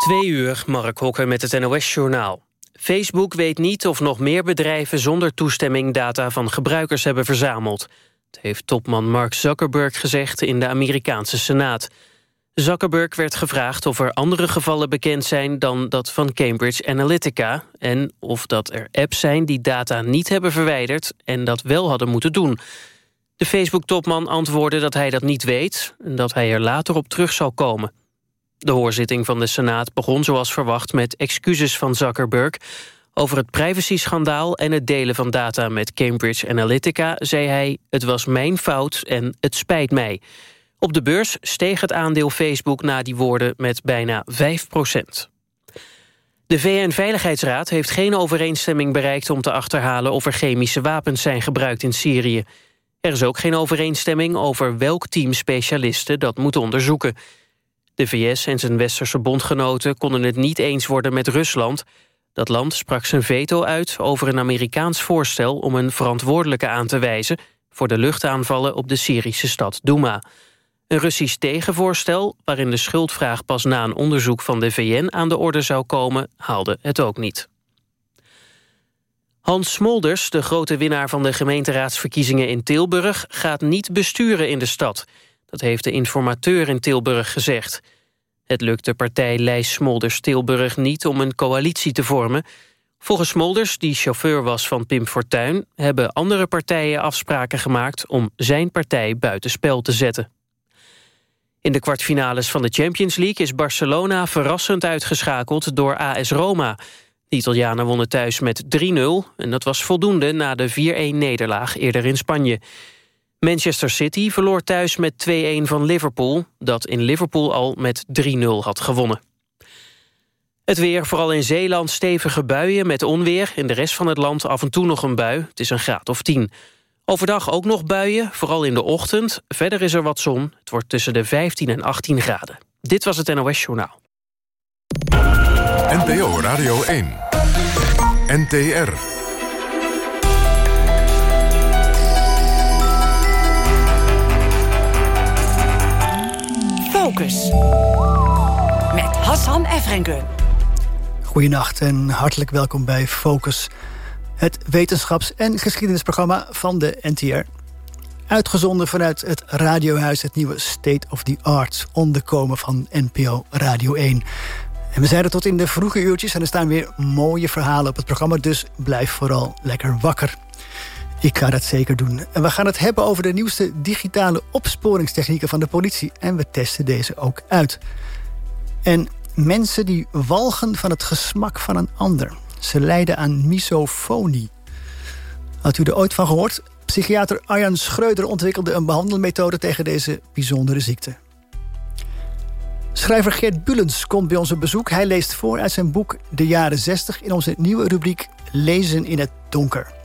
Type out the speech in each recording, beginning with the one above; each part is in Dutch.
Twee uur, Mark Hokker met het NOS-journaal. Facebook weet niet of nog meer bedrijven zonder toestemming data van gebruikers hebben verzameld. Het heeft topman Mark Zuckerberg gezegd in de Amerikaanse Senaat. Zuckerberg werd gevraagd of er andere gevallen bekend zijn dan dat van Cambridge Analytica... en of dat er apps zijn die data niet hebben verwijderd en dat wel hadden moeten doen. De Facebook-topman antwoordde dat hij dat niet weet en dat hij er later op terug zal komen. De hoorzitting van de Senaat begon zoals verwacht met excuses van Zuckerberg. Over het privacy-schandaal en het delen van data met Cambridge Analytica... zei hij, het was mijn fout en het spijt mij. Op de beurs steeg het aandeel Facebook na die woorden met bijna 5 procent. De VN-veiligheidsraad heeft geen overeenstemming bereikt om te achterhalen of er chemische wapens zijn gebruikt in Syrië. Er is ook geen overeenstemming over welk team specialisten dat moet onderzoeken. De VS en zijn westerse bondgenoten konden het niet eens worden met Rusland. Dat land sprak zijn veto uit over een Amerikaans voorstel... om een verantwoordelijke aan te wijzen... voor de luchtaanvallen op de Syrische stad Douma. Een Russisch tegenvoorstel, waarin de schuldvraag pas na een onderzoek van de VN aan de orde zou komen, haalde het ook niet. Hans Smolders, de grote winnaar van de gemeenteraadsverkiezingen in Tilburg, gaat niet besturen in de stad. Dat heeft de informateur in Tilburg gezegd. Het lukt de partij Lijs Smolders-Tilburg niet om een coalitie te vormen. Volgens Smolders, die chauffeur was van Pim Fortuyn... hebben andere partijen afspraken gemaakt om zijn partij buitenspel te zetten. In de kwartfinales van de Champions League is Barcelona verrassend uitgeschakeld door AS Roma. De Italianen wonnen thuis met 3-0 en dat was voldoende na de 4-1-nederlaag eerder in Spanje. Manchester City verloor thuis met 2-1 van Liverpool... dat in Liverpool al met 3-0 had gewonnen. Het weer, vooral in Zeeland stevige buien met onweer. In de rest van het land af en toe nog een bui. Het is een graad of 10. Overdag ook nog buien, vooral in de ochtend. Verder is er wat zon. Het wordt tussen de 15 en 18 graden. Dit was het NOS Journaal. NPO Radio 1. NTR. Focus. Met Hassan Efrengun. Goedenacht en hartelijk welkom bij Focus. Het wetenschaps- en geschiedenisprogramma van de NTR. Uitgezonden vanuit het radiohuis, het nieuwe State of the Arts... onderkomen van NPO Radio 1. En we zijn er tot in de vroege uurtjes en er staan weer mooie verhalen op het programma... dus blijf vooral lekker wakker. Ik ga dat zeker doen. En we gaan het hebben over de nieuwste digitale opsporingstechnieken van de politie. En we testen deze ook uit. En mensen die walgen van het gesmak van een ander. Ze lijden aan misofonie. Had u er ooit van gehoord? Psychiater Arjan Schreuder ontwikkelde een behandelmethode tegen deze bijzondere ziekte. Schrijver Gert Bulens komt bij ons op bezoek. Hij leest voor uit zijn boek De jaren 60 in onze nieuwe rubriek Lezen in het donker.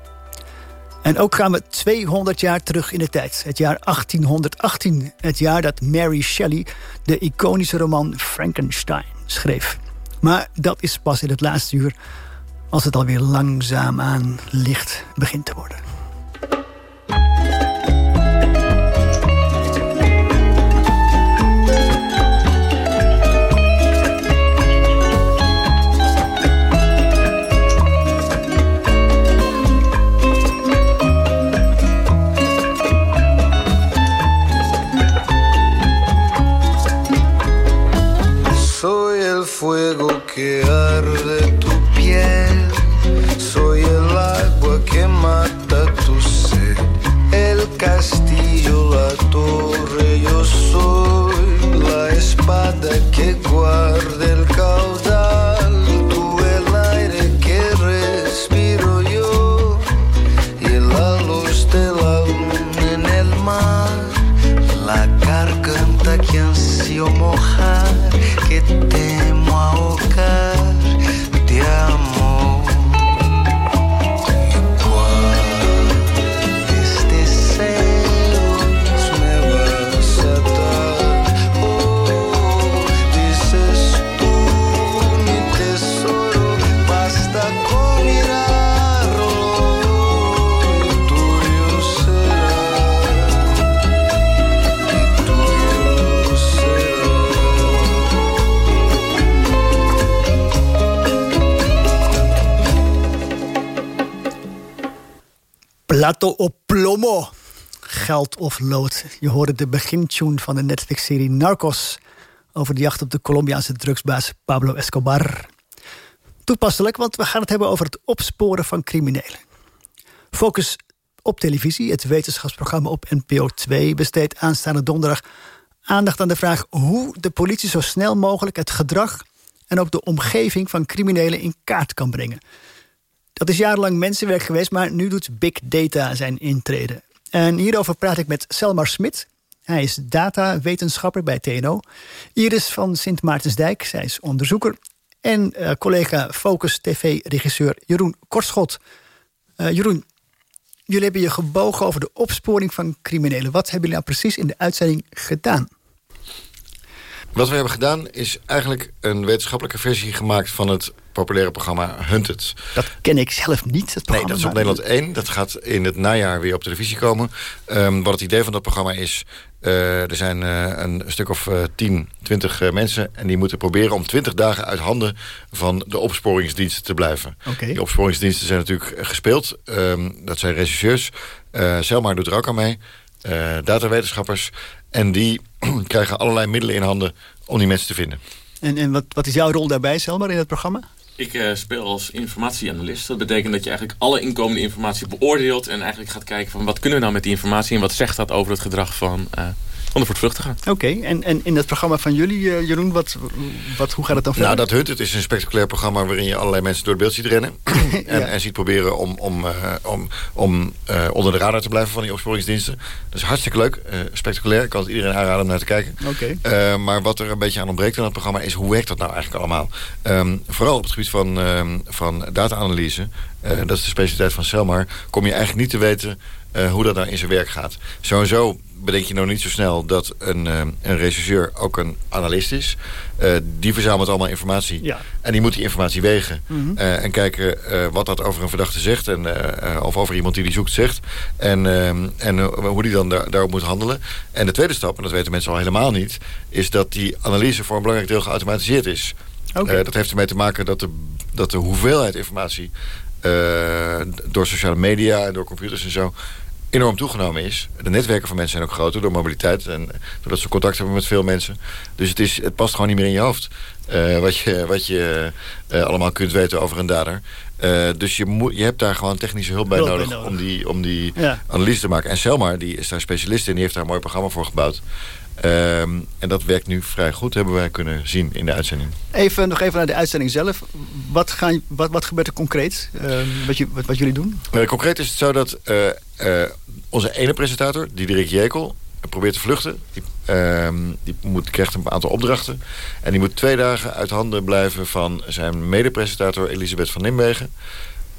En ook gaan we 200 jaar terug in de tijd. Het jaar 1818. Het jaar dat Mary Shelley de iconische roman Frankenstein schreef. Maar dat is pas in het laatste uur... als het alweer langzaamaan licht begint te worden. Plato op plomo. Geld of lood. Je hoorde de begintune van de Netflix-serie Narcos... over de jacht op de Colombiaanse drugsbaas Pablo Escobar. Toepasselijk, want we gaan het hebben over het opsporen van criminelen. Focus op televisie, het wetenschapsprogramma op NPO 2... besteedt aanstaande donderdag aandacht aan de vraag... hoe de politie zo snel mogelijk het gedrag... en ook de omgeving van criminelen in kaart kan brengen. Dat is jarenlang mensenwerk geweest, maar nu doet big data zijn intrede. En hierover praat ik met Selmar Smit. Hij is datawetenschapper bij TNO. Iris van Sint Maartensdijk, zij is onderzoeker. En uh, collega Focus TV-regisseur Jeroen Kortschot. Uh, Jeroen, jullie hebben je gebogen over de opsporing van criminelen. Wat hebben jullie nou precies in de uitzending gedaan? Wat we hebben gedaan is eigenlijk een wetenschappelijke versie gemaakt van het populaire programma Hunted. Dat ken ik zelf niet, het Nee, dat is op Nederland 1. Dat gaat in het najaar weer op televisie komen. Um, wat het idee van dat programma is... Uh, er zijn uh, een stuk of uh, 10, 20 mensen... en die moeten proberen om 20 dagen uit handen van de opsporingsdiensten te blijven. Okay. Die opsporingsdiensten zijn natuurlijk gespeeld. Um, dat zijn regisseurs. Selma doet er ook aan mee. datawetenschappers. En die krijgen allerlei middelen in handen om die mensen te vinden. En, en wat, wat is jouw rol daarbij, Selma, in het programma? Ik uh, speel als informatieanalist. Dat betekent dat je eigenlijk alle inkomende informatie beoordeelt... en eigenlijk gaat kijken van wat kunnen we nou met die informatie... en wat zegt dat over het gedrag van, de voortvluchtige. Oké, en, en in het programma van jullie, uh, Jeroen, wat, wat, hoe gaat het dan verder? Nou, dat Hunt, het is een spectaculair programma... waarin je allerlei mensen door het beeld ziet rennen. en, ja. en ziet proberen om, om, om, om onder de radar te blijven van die opsporingsdiensten. Dat is hartstikke leuk, spectaculair. Ik kan het iedereen aanraden om naar te kijken. Okay. maar wat er een beetje aan ontbreekt in het programma... is hoe werkt dat nou eigenlijk allemaal? Um, vooral op het gebied van, uh, van data-analyse, uh, dat is de specialiteit van Selmar... kom je eigenlijk niet te weten uh, hoe dat nou in zijn werk gaat. Sowieso bedenk je nou niet zo snel dat een, een regisseur ook een analist is. die verzamelt allemaal informatie. Ja. En die moet die informatie wegen. Mhm. Mm -hmm. en kijken wat dat over een verdachte zegt. En, of over iemand die die zoekt zegt. En, en hoe die dan daar, daarop moet handelen. En de tweede stap, en dat weten mensen al helemaal niet... is dat die analyse voor een belangrijk deel geautomatiseerd is. Okay. Dat heeft ermee te maken dat de, dat de hoeveelheid informatie... Door sociale media en door computers en zo enorm toegenomen is. De netwerken van mensen zijn ook groter door mobiliteit... en doordat ze contact hebben met veel mensen. Dus het, is, het past gewoon niet meer in je hoofd... Uh, wat je, wat je allemaal kunt weten over een dader. dus je, moet, je hebt daar gewoon technische hulp bij hulp nodig, bij nodig. om die, om die Ja. analyse te maken. En Selmar die is daar specialist in, die heeft daar een mooi programma voor gebouwd. Um, en dat werkt nu vrij goed, hebben wij kunnen zien in de uitzending. Even, nog even naar de uitzending zelf. Wat, gaan, wat, wat gebeurt er concreet, uh, wat, je, wat, wat, jullie doen? Uh, concreet is het zo dat uh, onze ene presentator, Diederik Jekel... probeert te vluchten. Die, ehm, die moet, krijgt een aantal opdrachten. En die moet twee dagen uit handen blijven van zijn mede-presentator Elisabeth van Nimwegen...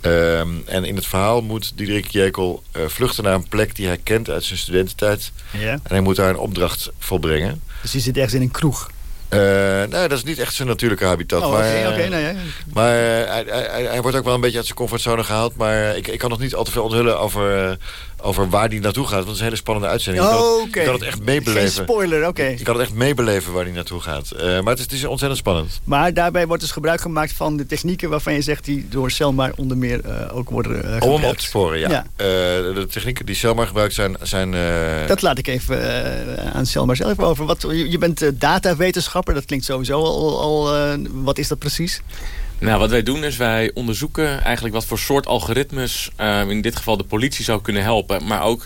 Um, en in het verhaal moet Diederik Jekel uh, vluchten naar een plek die hij kent uit zijn studententijd. Ja. En hij moet daar een opdracht volbrengen. Dus die zit ergens in een kroeg? Uh, nou, dat is niet echt zijn natuurlijke habitat. Oh, maar okay, okay, nou ja. maar uh, hij, hij, hij, wordt ook wel een beetje uit zijn comfortzone gehaald. Maar ik, ik kan nog niet al te veel onthullen over, over waar hij naartoe gaat. Want het is een hele spannende uitzending. Oh, je, kan, het echt meebeleven. Geen spoiler, oké. Okay. Je kan het echt meebeleven waar hij naartoe gaat. Uh, maar het is, het is, ontzettend spannend. Maar daarbij wordt dus gebruik gemaakt van de technieken... waarvan je zegt die door Selmar onder meer uh, ook worden gebruikt. Om hem op te sporen, ja. ja. de technieken die Selmar gebruikt zijn... zijn dat laat ik even aan Selmar zelf over. Wat, je, je bent datawetenschapper, dat klinkt sowieso al... al wat is dat precies? Nou, wat wij doen is wij onderzoeken eigenlijk wat voor soort algoritmes uh, in dit geval de politie zou kunnen helpen. Maar ook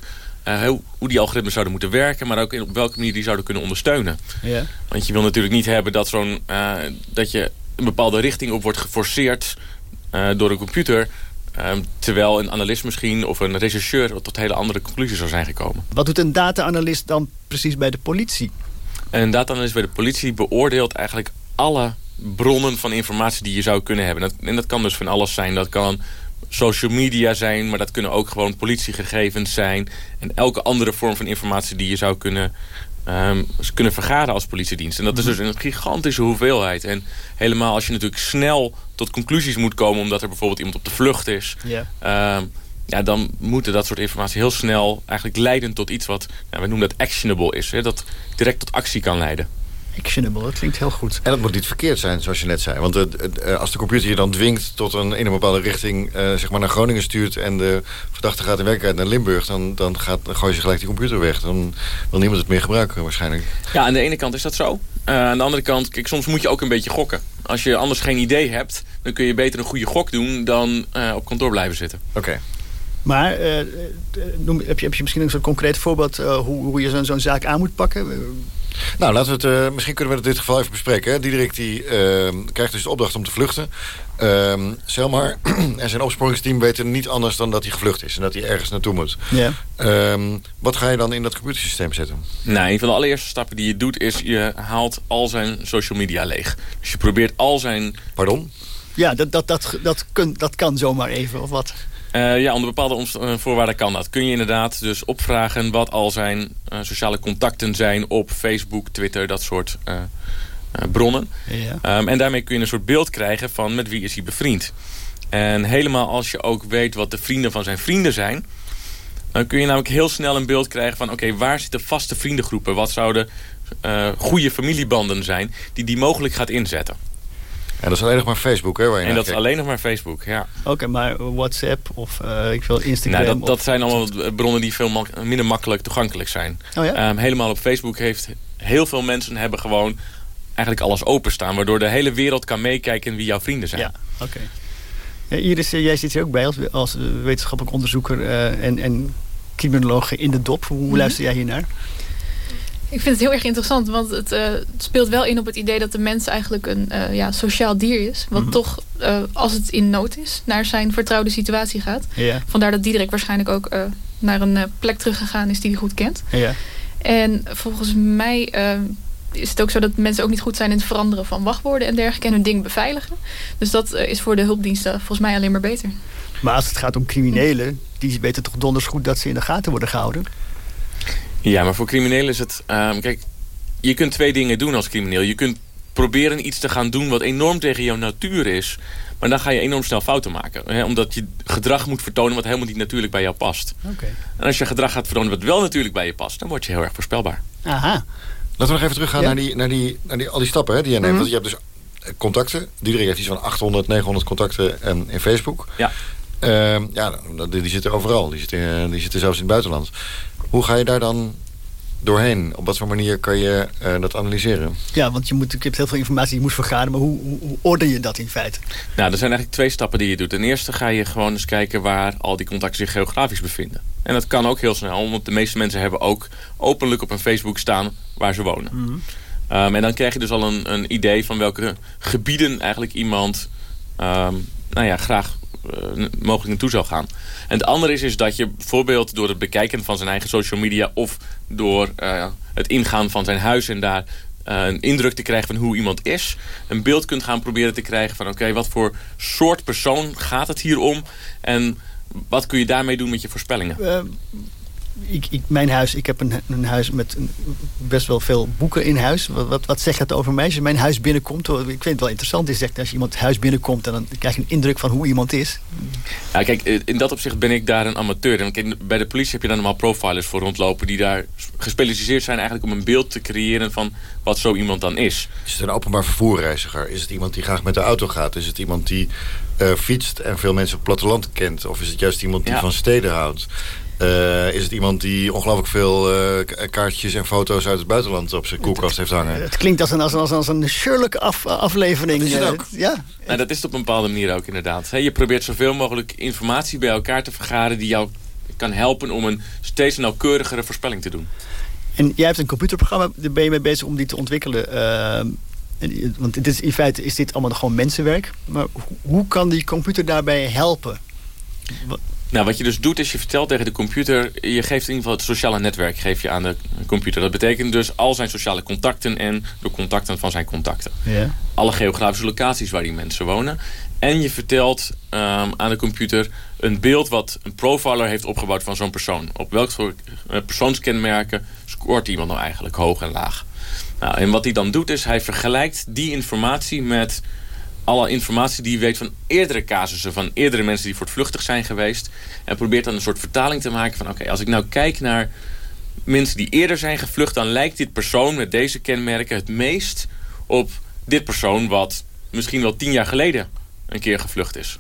uh, hoe, die algoritmes zouden moeten werken, maar ook in, op welke manier die zouden kunnen ondersteunen. Ja. Want je wil natuurlijk niet hebben dat, zo'n uh, dat je een bepaalde richting op wordt geforceerd door een computer. terwijl een analist misschien of een rechercheur tot hele andere conclusies zou zijn gekomen. Wat doet een data-analyst dan precies bij de politie? Een data-analyst bij de politie beoordeelt eigenlijk alle bronnen van informatie die je zou kunnen hebben. Dat, en dat kan dus van alles zijn. Dat kan social media zijn, maar dat kunnen ook gewoon politiegegevens zijn. En elke andere vorm van informatie die je zou kunnen, um, kunnen vergaren als politiedienst. En dat is dus een gigantische hoeveelheid. En helemaal als je natuurlijk snel tot conclusies moet komen... omdat er bijvoorbeeld iemand op de vlucht is... Yeah. Um, ja, dan moeten dat soort informatie heel snel eigenlijk leiden tot iets wat... Nou, we noemen dat actionable is. Hè, dat direct tot actie kan leiden. Actionable, dat klinkt heel goed. En dat moet niet verkeerd zijn, zoals je net zei. Want het- het, eh, als de computer je dan dwingt tot een in een bepaalde richting... eh, zeg maar naar Groningen stuurt en de verdachte gaat in werkelijkheid naar Limburg... dan, dan, gaat, dan gooi je gelijk die computer weg. Dan wil niemand het meer gebruiken waarschijnlijk. Ja, aan de ene kant is dat zo. Eh, aan de andere kant, kijk, soms moet je ook een beetje gokken. Als je anders geen idee hebt, dan kun je beter een goede gok doen... dan eh, op kantoor blijven zitten. Oké. Maar eh, eh, noem, heb, je, heb je misschien een soort concreet voorbeeld... eh, hoe, hoe je zo'n zo'n zaak aan moet pakken? Nou, laten we het, eh, misschien kunnen we het in dit geval even bespreken. Hè. Diederik die, eh, krijgt dus de opdracht om te vluchten. Ehm Selmar en zijn opsporingsteam weten niet anders dan dat hij gevlucht is. En dat hij ergens naartoe moet. Ja. Ehm, wat ga je dan in dat computersysteem zetten? Nou, een van de allereerste stappen die je doet... is je haalt al zijn social media leeg. Dus je probeert al zijn... Pardon? Ja, dat, dat, dat, dat, kun, dat kan zomaar even, of wat? Eh, ja, onder bepaalde eh, voorwaarden kan dat. Kun je inderdaad dus opvragen wat al zijn eh, sociale contacten zijn... op Facebook, Twitter, dat soort bronnen. Ja. Ehm, en daarmee kun je een soort beeld krijgen van met wie is hij bevriend. En helemaal als je ook weet wat de vrienden van zijn vrienden zijn... dan kun je namelijk heel snel een beeld krijgen van... oké, waar zitten vaste vriendengroepen? Wat zouden goede familiebanden zijn die die mogelijk gaat inzetten? En dat is alleen nog maar Facebook, hè? Waar je En dat is alleen nog maar Facebook, ja. Oké, maar WhatsApp of eh, ik wil Instagram... Nou, dat, dat zijn allemaal bronnen die veel mak- minder makkelijk toegankelijk zijn. Oh ja? Ehm, helemaal op Facebook heeft heel veel mensen hebben gewoon eigenlijk alles openstaan. Waardoor de hele wereld kan meekijken wie jouw vrienden zijn. Ja, oké. Ja, Iris, eh, jij zit hier ook bij als, als eh, wetenschappelijk onderzoeker eh, en, en criminoloog in de dop. Hoe Mhm. luister jij hier naar? Ik vind het heel erg interessant, want het, eh, het speelt wel in op het idee dat de mens eigenlijk een eh, ja, sociaal dier is. Wat Mhm. toch, eh, als het in nood is, naar zijn vertrouwde situatie gaat. Vandaar dat Diederik waarschijnlijk ook naar een plek teruggegaan is die hij goed kent. En volgens mij is het ook zo dat mensen ook niet goed zijn in het veranderen van wachtwoorden en dergelijke. En hun ding beveiligen. Dus dat is voor de hulpdiensten volgens mij alleen maar beter. Maar als het gaat om criminelen, die weten toch donders goed dat ze in de gaten worden gehouden? Ja, maar voor criminelen is het... ehm, kijk, je kunt twee dingen doen als crimineel. Je kunt proberen iets te gaan doen wat enorm tegen jouw natuur is. Maar dan ga je enorm snel fouten maken. Hè? Omdat je gedrag moet vertonen wat helemaal niet natuurlijk bij jou past. Oké. En als je gedrag gaat vertonen wat wel natuurlijk bij je past... dan word je heel erg voorspelbaar. Aha. Laten we nog even teruggaan Ja. naar, die, naar, die, naar die, al die stappen hè, die je neemt. Mhm. Want je hebt dus contacten. Diederik heeft iets van 800, 900 contacten en in Facebook. Ja. Ehm, ja, die, die zitten overal. Die zitten, die zitten zelfs in het buitenland. Hoe ga je daar dan doorheen? Op wat voor manier kan je eh, dat analyseren? Ja, want je, moet, je hebt heel veel informatie die je moet vergaren. Maar hoe, hoe, hoe orden je dat in feite? Nou, er zijn eigenlijk twee stappen die je doet. Ten eerste ga je gewoon eens kijken waar al die contacten zich geografisch bevinden. En dat kan ook heel snel, want de meeste mensen hebben ook openlijk op een Facebook staan waar ze wonen. Ehm, en dan krijg je dus al een, een idee van welke gebieden eigenlijk iemand ehm, nou ja, graag eh, mogelijk naartoe zou gaan. En het andere is, is dat je bijvoorbeeld door het bekijken van zijn eigen social media... of door eh, het ingaan van zijn huis en daar eh, een indruk te krijgen van hoe iemand is... een beeld kunt gaan proberen te krijgen van... oké, wat voor soort persoon gaat het hier om... en wat kun je daarmee doen met je voorspellingen? Ik, ik, mijn huis, ik heb een, een huis met een- best wel veel boeken in huis. Wat, wat, wat zegt dat over mij? Als je mijn huis binnenkomt, ik vind het wel interessant. Je zegt, als je iemand huis binnenkomt, en dan krijg je een indruk van hoe iemand is. Ja, kijk, eh, in dat opzicht ben ik daar een amateur. En kijk, bij de politie heb je dan normaal profilers voor rondlopen... die daar gespecialiseerd zijn eigenlijk om een beeld te creëren... van wat zo iemand dan is. Is het een openbaar vervoerreiziger? Is het iemand die graag met de auto gaat? Is het iemand die eh, fietst en veel mensen op het platteland kent? Of is het juist iemand die Ja. van steden houdt? Eh, is het iemand die ongelooflijk veel eh, kaartjes en foto's uit het buitenland op zijn koelkast heeft hangen? Het klinkt als een, als een, als een Sherlock af, aflevering. Dat is het Eh, ook. Ja, Nou, dat is het op een bepaalde manier ook inderdaad. Hè, Je probeert zoveel mogelijk informatie bij elkaar te vergaren... die jou kan helpen om een steeds nauwkeurigere voorspelling te doen. En jij hebt een computerprogramma, daar ben je mee bezig om die te ontwikkelen. en- want dit is, in feite is dit allemaal gewoon mensenwerk. Maar ho- hoe kan die computer daarbij helpen? Nou, wat je dus doet is je vertelt tegen de computer... je geeft in ieder geval het sociale netwerk geef je aan de computer. Dat betekent dus al zijn sociale contacten... en de contacten van zijn contacten. Ja. alle geografische locaties waar die mensen wonen. En je vertelt ehm, aan de computer een beeld wat een profiler heeft opgebouwd van zo'n persoon. Op welk soort eh, persoonskenmerken scoort iemand nou eigenlijk hoog en laag. Nou, en wat hij dan doet is hij vergelijkt die informatie met alle informatie die hij weet van eerdere casussen... van eerdere mensen die voortvluchtig zijn geweest... en probeert dan een soort vertaling te maken van... oké, als ik nou kijk naar mensen die eerder zijn gevlucht... dan lijkt dit persoon met deze kenmerken het meest op dit persoon... wat misschien wel tien jaar geleden een keer gevlucht is.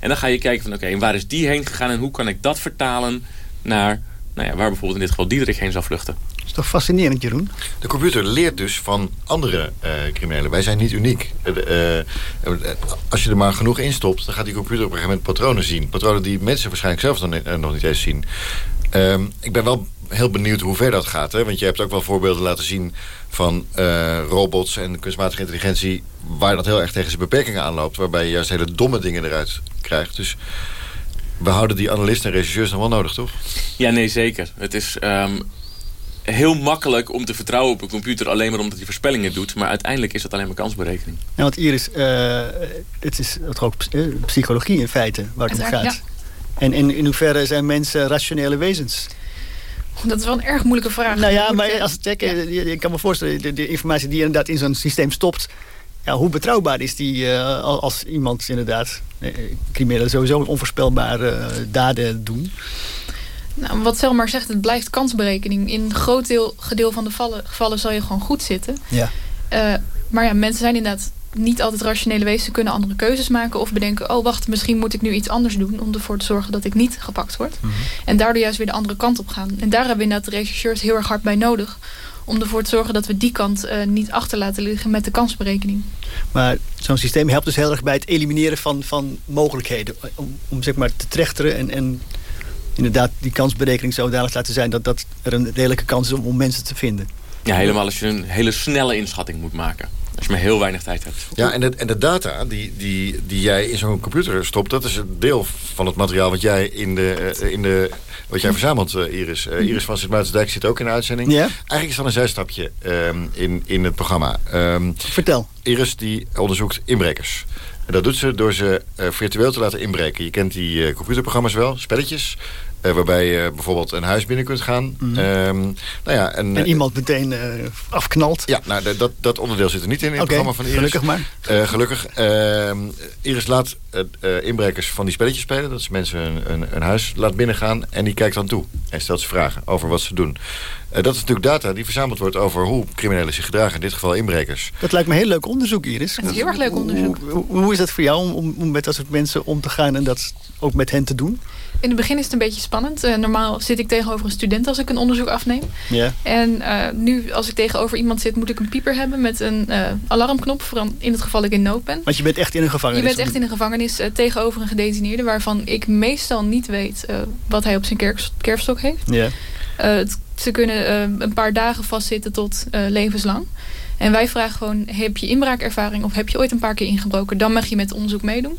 En dan ga je kijken van oké, waar is die heen gegaan... en hoe kan ik dat vertalen naar nou ja, waar bijvoorbeeld in dit geval Diederik heen zou vluchten. Dat is toch fascinerend, Jeroen? De computer leert dus van andere uh, criminelen. Wij zijn niet uniek. Uh, als je er maar genoeg instopt, dan gaat die computer op een gegeven moment patronen zien. Patronen die mensen waarschijnlijk zelf nog, nog niet eens zien. Uh, ik ben wel heel benieuwd hoe ver dat gaat. Hè? Want je hebt ook wel voorbeelden laten zien van robots en kunstmatige intelligentie... waar dat heel erg tegen zijn beperkingen aanloopt. Waarbij je juist hele domme dingen eruit krijgt. Dus we houden die analisten en regisseurs nog wel nodig, toch? Ja, nee, zeker. Het is um, heel makkelijk om te vertrouwen op een computer... alleen maar omdat hij voorspellingen doet. Maar uiteindelijk is dat alleen maar kansberekening. Ja, want Iris, uh, het is toch ook psychologie in feite waar het om gaat. Ja. En in, in hoeverre zijn mensen rationele wezens? Dat is wel een erg moeilijke vraag. Nou ja, maar als het checken, ja. je, kan me voorstellen... De, de informatie die je inderdaad in zo'n systeem stopt ja, hoe betrouwbaar is die uh, als iemand inderdaad... Eh, criminelen sowieso onvoorspelbare uh, daden doen? Nou, wat Selmar zegt, het blijft kansberekening. In een groot deel, gedeel van de vallen, gevallen zal je gewoon goed zitten. Ja. Uh, maar ja, mensen zijn inderdaad niet altijd rationele wezens. Ze kunnen andere keuzes maken of bedenken... oh, wacht, misschien moet ik nu iets anders doen... om ervoor te zorgen dat ik niet gepakt word. Mm -hmm. En daardoor juist weer de andere kant op gaan. En daar hebben we inderdaad de rechercheurs heel erg hard bij nodig om ervoor te zorgen dat we die kant uh, niet achter laten liggen met de kansberekening. Maar zo'n systeem helpt dus heel erg bij het elimineren van, van mogelijkheden. Om, om zeg maar te trechteren en, en inderdaad die kansberekening zodanig te laten zijn... dat, dat er een redelijke kans is om, om mensen te vinden. Ja, helemaal als je een hele snelle inschatting moet maken. Als je maar heel weinig tijd hebt. Ja, en de, en de data die, die, die jij in zo'n computer stopt... dat is een deel van het materiaal wat jij in de, in de wat jij verzamelt, uh, Iris. Uh, Iris van Sint-Maartensdijk zit ook in de uitzending. Ja? Eigenlijk is dat een zijstapje um, in, in het programma. Um, Vertel. Iris die onderzoekt inbrekers. En dat doet ze door ze uh, virtueel te laten inbreken. Je kent die computerprogramma's wel, spelletjes. Uh, waarbij je bijvoorbeeld een huis binnen kunt gaan. Mm um, nou ja, en, en, iemand meteen uh, afknalt. Ja, nou, dat, dat onderdeel zit er niet in, in het programma van Iris. gelukkig maar. Uh, gelukkig. Iris laat inbrekers van die spelletjes spelen. Dat is mensen een, een, een, huis laat binnengaan. En die kijkt dan toe. En stelt ze vragen over wat ze doen. dat is natuurlijk data die verzameld wordt over hoe criminelen zich gedragen. In dit geval inbrekers. Dat lijkt me heel leuk onderzoek, Iris. Het is heel erg leuk onderzoek. Hoe, hoe, hoe is dat voor jou om, om met dat soort mensen om te gaan... en dat ook met hen te doen? In het begin is het een beetje spannend. Uh, normaal zit ik tegenover een student als ik een onderzoek afneem. Ja. En uh, nu als ik tegenover iemand zit moet ik een pieper hebben met een uh, alarmknop. Vooral in het geval ik in nood ben. Want je bent echt in een gevangenis? Je bent echt in een gevangenis tegenover een gedetineerde... waarvan ik meestal niet weet wat hij op zijn kerf, kerfstok heeft. Ja. Het, ze kunnen een paar dagen vastzitten tot levenslang. En wij vragen gewoon, heb je inbraakervaring of heb je ooit een paar keer ingebroken? Dan mag je met onderzoek meedoen.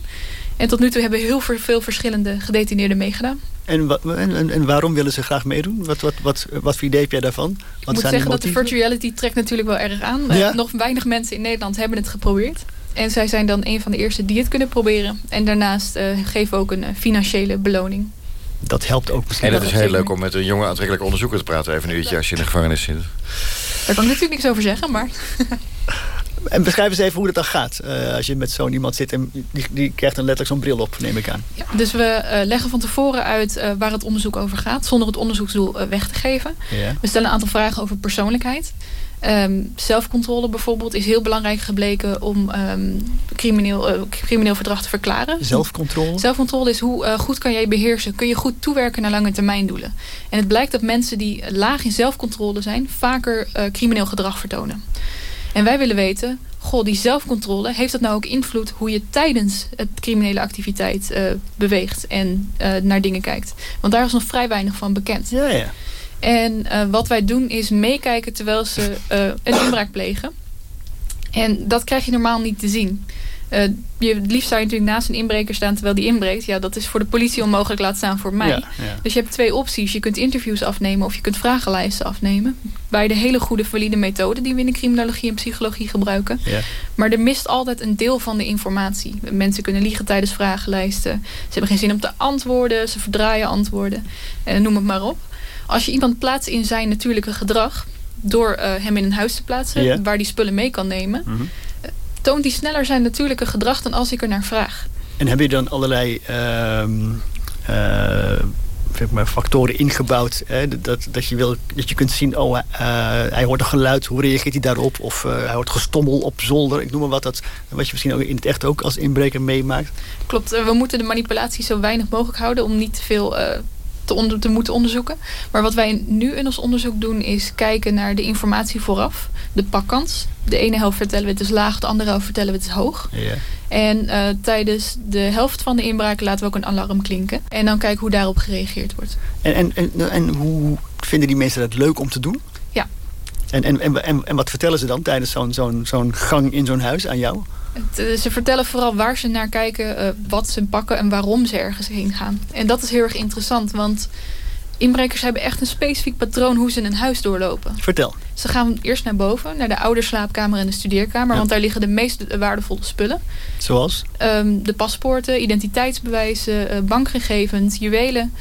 En tot nu toe hebben heel veel verschillende gedetineerden meegedaan. En, wat, en, en, waarom willen ze graag meedoen? Wat, wat, wat, wat voor idee heb jij daarvan? Wat Ik moet zeggen dat de virtual reality trekt natuurlijk wel erg aan. Ja? Uh, nog weinig mensen in Nederland hebben het geprobeerd. En zij zijn dan een van de eerste die het kunnen proberen. En daarnaast uh, geven we ook een uh, financiële beloning. Dat helpt ook misschien. En het is heel leuk om met een jonge aantrekkelijke onderzoeker te praten. Even een uurtje als je in de gevangenis zit. Daar kan ik natuurlijk niks over zeggen, maar... En beschrijf eens even hoe dat dan gaat. Uh, als je met zo'n iemand zit en die, die krijgt dan letterlijk zo'n bril op, neem ik aan. Ja, dus we uh, leggen van tevoren uit uh, waar het onderzoek over gaat. Zonder het onderzoeksdoel weg te geven. Ja. We stellen een aantal vragen over persoonlijkheid. Um, zelfcontrole bijvoorbeeld is heel belangrijk gebleken om um, crimineel, crimineel verdrag te verklaren. Zelfcontrole? Zelfcontrole is hoe goed kan jij beheersen. Kun je goed toewerken naar lange termijn doelen. En het blijkt dat mensen die laag in zelfcontrole zijn... vaker crimineel gedrag vertonen. En wij willen weten, goh, die zelfcontrole, heeft dat nou ook invloed hoe je tijdens het criminele activiteit uh, beweegt en uh, naar dingen kijkt? Want daar is nog vrij weinig van bekend. Ja, ja. En uh, wat wij doen is meekijken terwijl ze een inbraak plegen. En dat krijg je normaal niet te zien. Uh, je, het liefst zou je natuurlijk naast een inbreker staan terwijl die inbreekt. Ja, dat is voor de politie onmogelijk laat staan voor mij. Ja, ja. Dus je hebt twee opties. Je kunt interviews afnemen of je kunt vragenlijsten afnemen. Beide hele goede valide methoden die we in de criminologie en psychologie gebruiken. Ja. Maar er mist altijd een deel van de informatie. Mensen kunnen liegen tijdens vragenlijsten. Ze hebben geen zin om te antwoorden. Ze verdraaien antwoorden. En noem het maar op. Als je iemand plaatst in zijn natuurlijke gedrag... door uh, hem in een huis te plaatsen... Waar die spullen mee kan nemen... Mm -hmm toont die sneller zijn natuurlijke gedrag dan als ik er naar vraag. En heb je dan allerlei uh, uh, zeg maar, factoren ingebouwd. Hè, dat, dat, je wil, dat je kunt zien, oh, uh, hij hoort een geluid, hoe reageert hij daarop? Of uh, hij hoort gestommel op zolder, ik noem maar wat. Dat, wat je misschien ook in het echt ook als inbreker meemaakt. Klopt, we moeten de manipulatie zo weinig mogelijk houden... om niet te veel te, onder, te moeten onderzoeken. Maar wat wij nu in ons onderzoek doen is kijken naar de informatie vooraf. De pakkans. De ene helft vertellen we het is laag, de andere helft vertellen we het is hoog. Ja. En uh, tijdens de helft van de inbraak laten we ook een alarm klinken. En dan kijken hoe daarop gereageerd wordt. En, en, en, en hoe vinden die mensen dat leuk om te doen? Ja. En, en, en, en, wat vertellen ze dan tijdens zo'n zo'n zo'n gang in zo'n huis aan jou? Eh, ze vertellen vooral waar ze naar kijken, uh, wat ze pakken en waarom ze ergens heen gaan. En dat is heel erg interessant, want inbrekers hebben echt een specifiek patroon hoe ze een huis doorlopen. Vertel. Ze gaan eerst naar boven, naar de ouderslaapkamer en de studeerkamer, want daar liggen de meest waardevolle spullen. Zoals? Um, de paspoorten, identiteitsbewijzen, uh, bankgegevens, juwelen.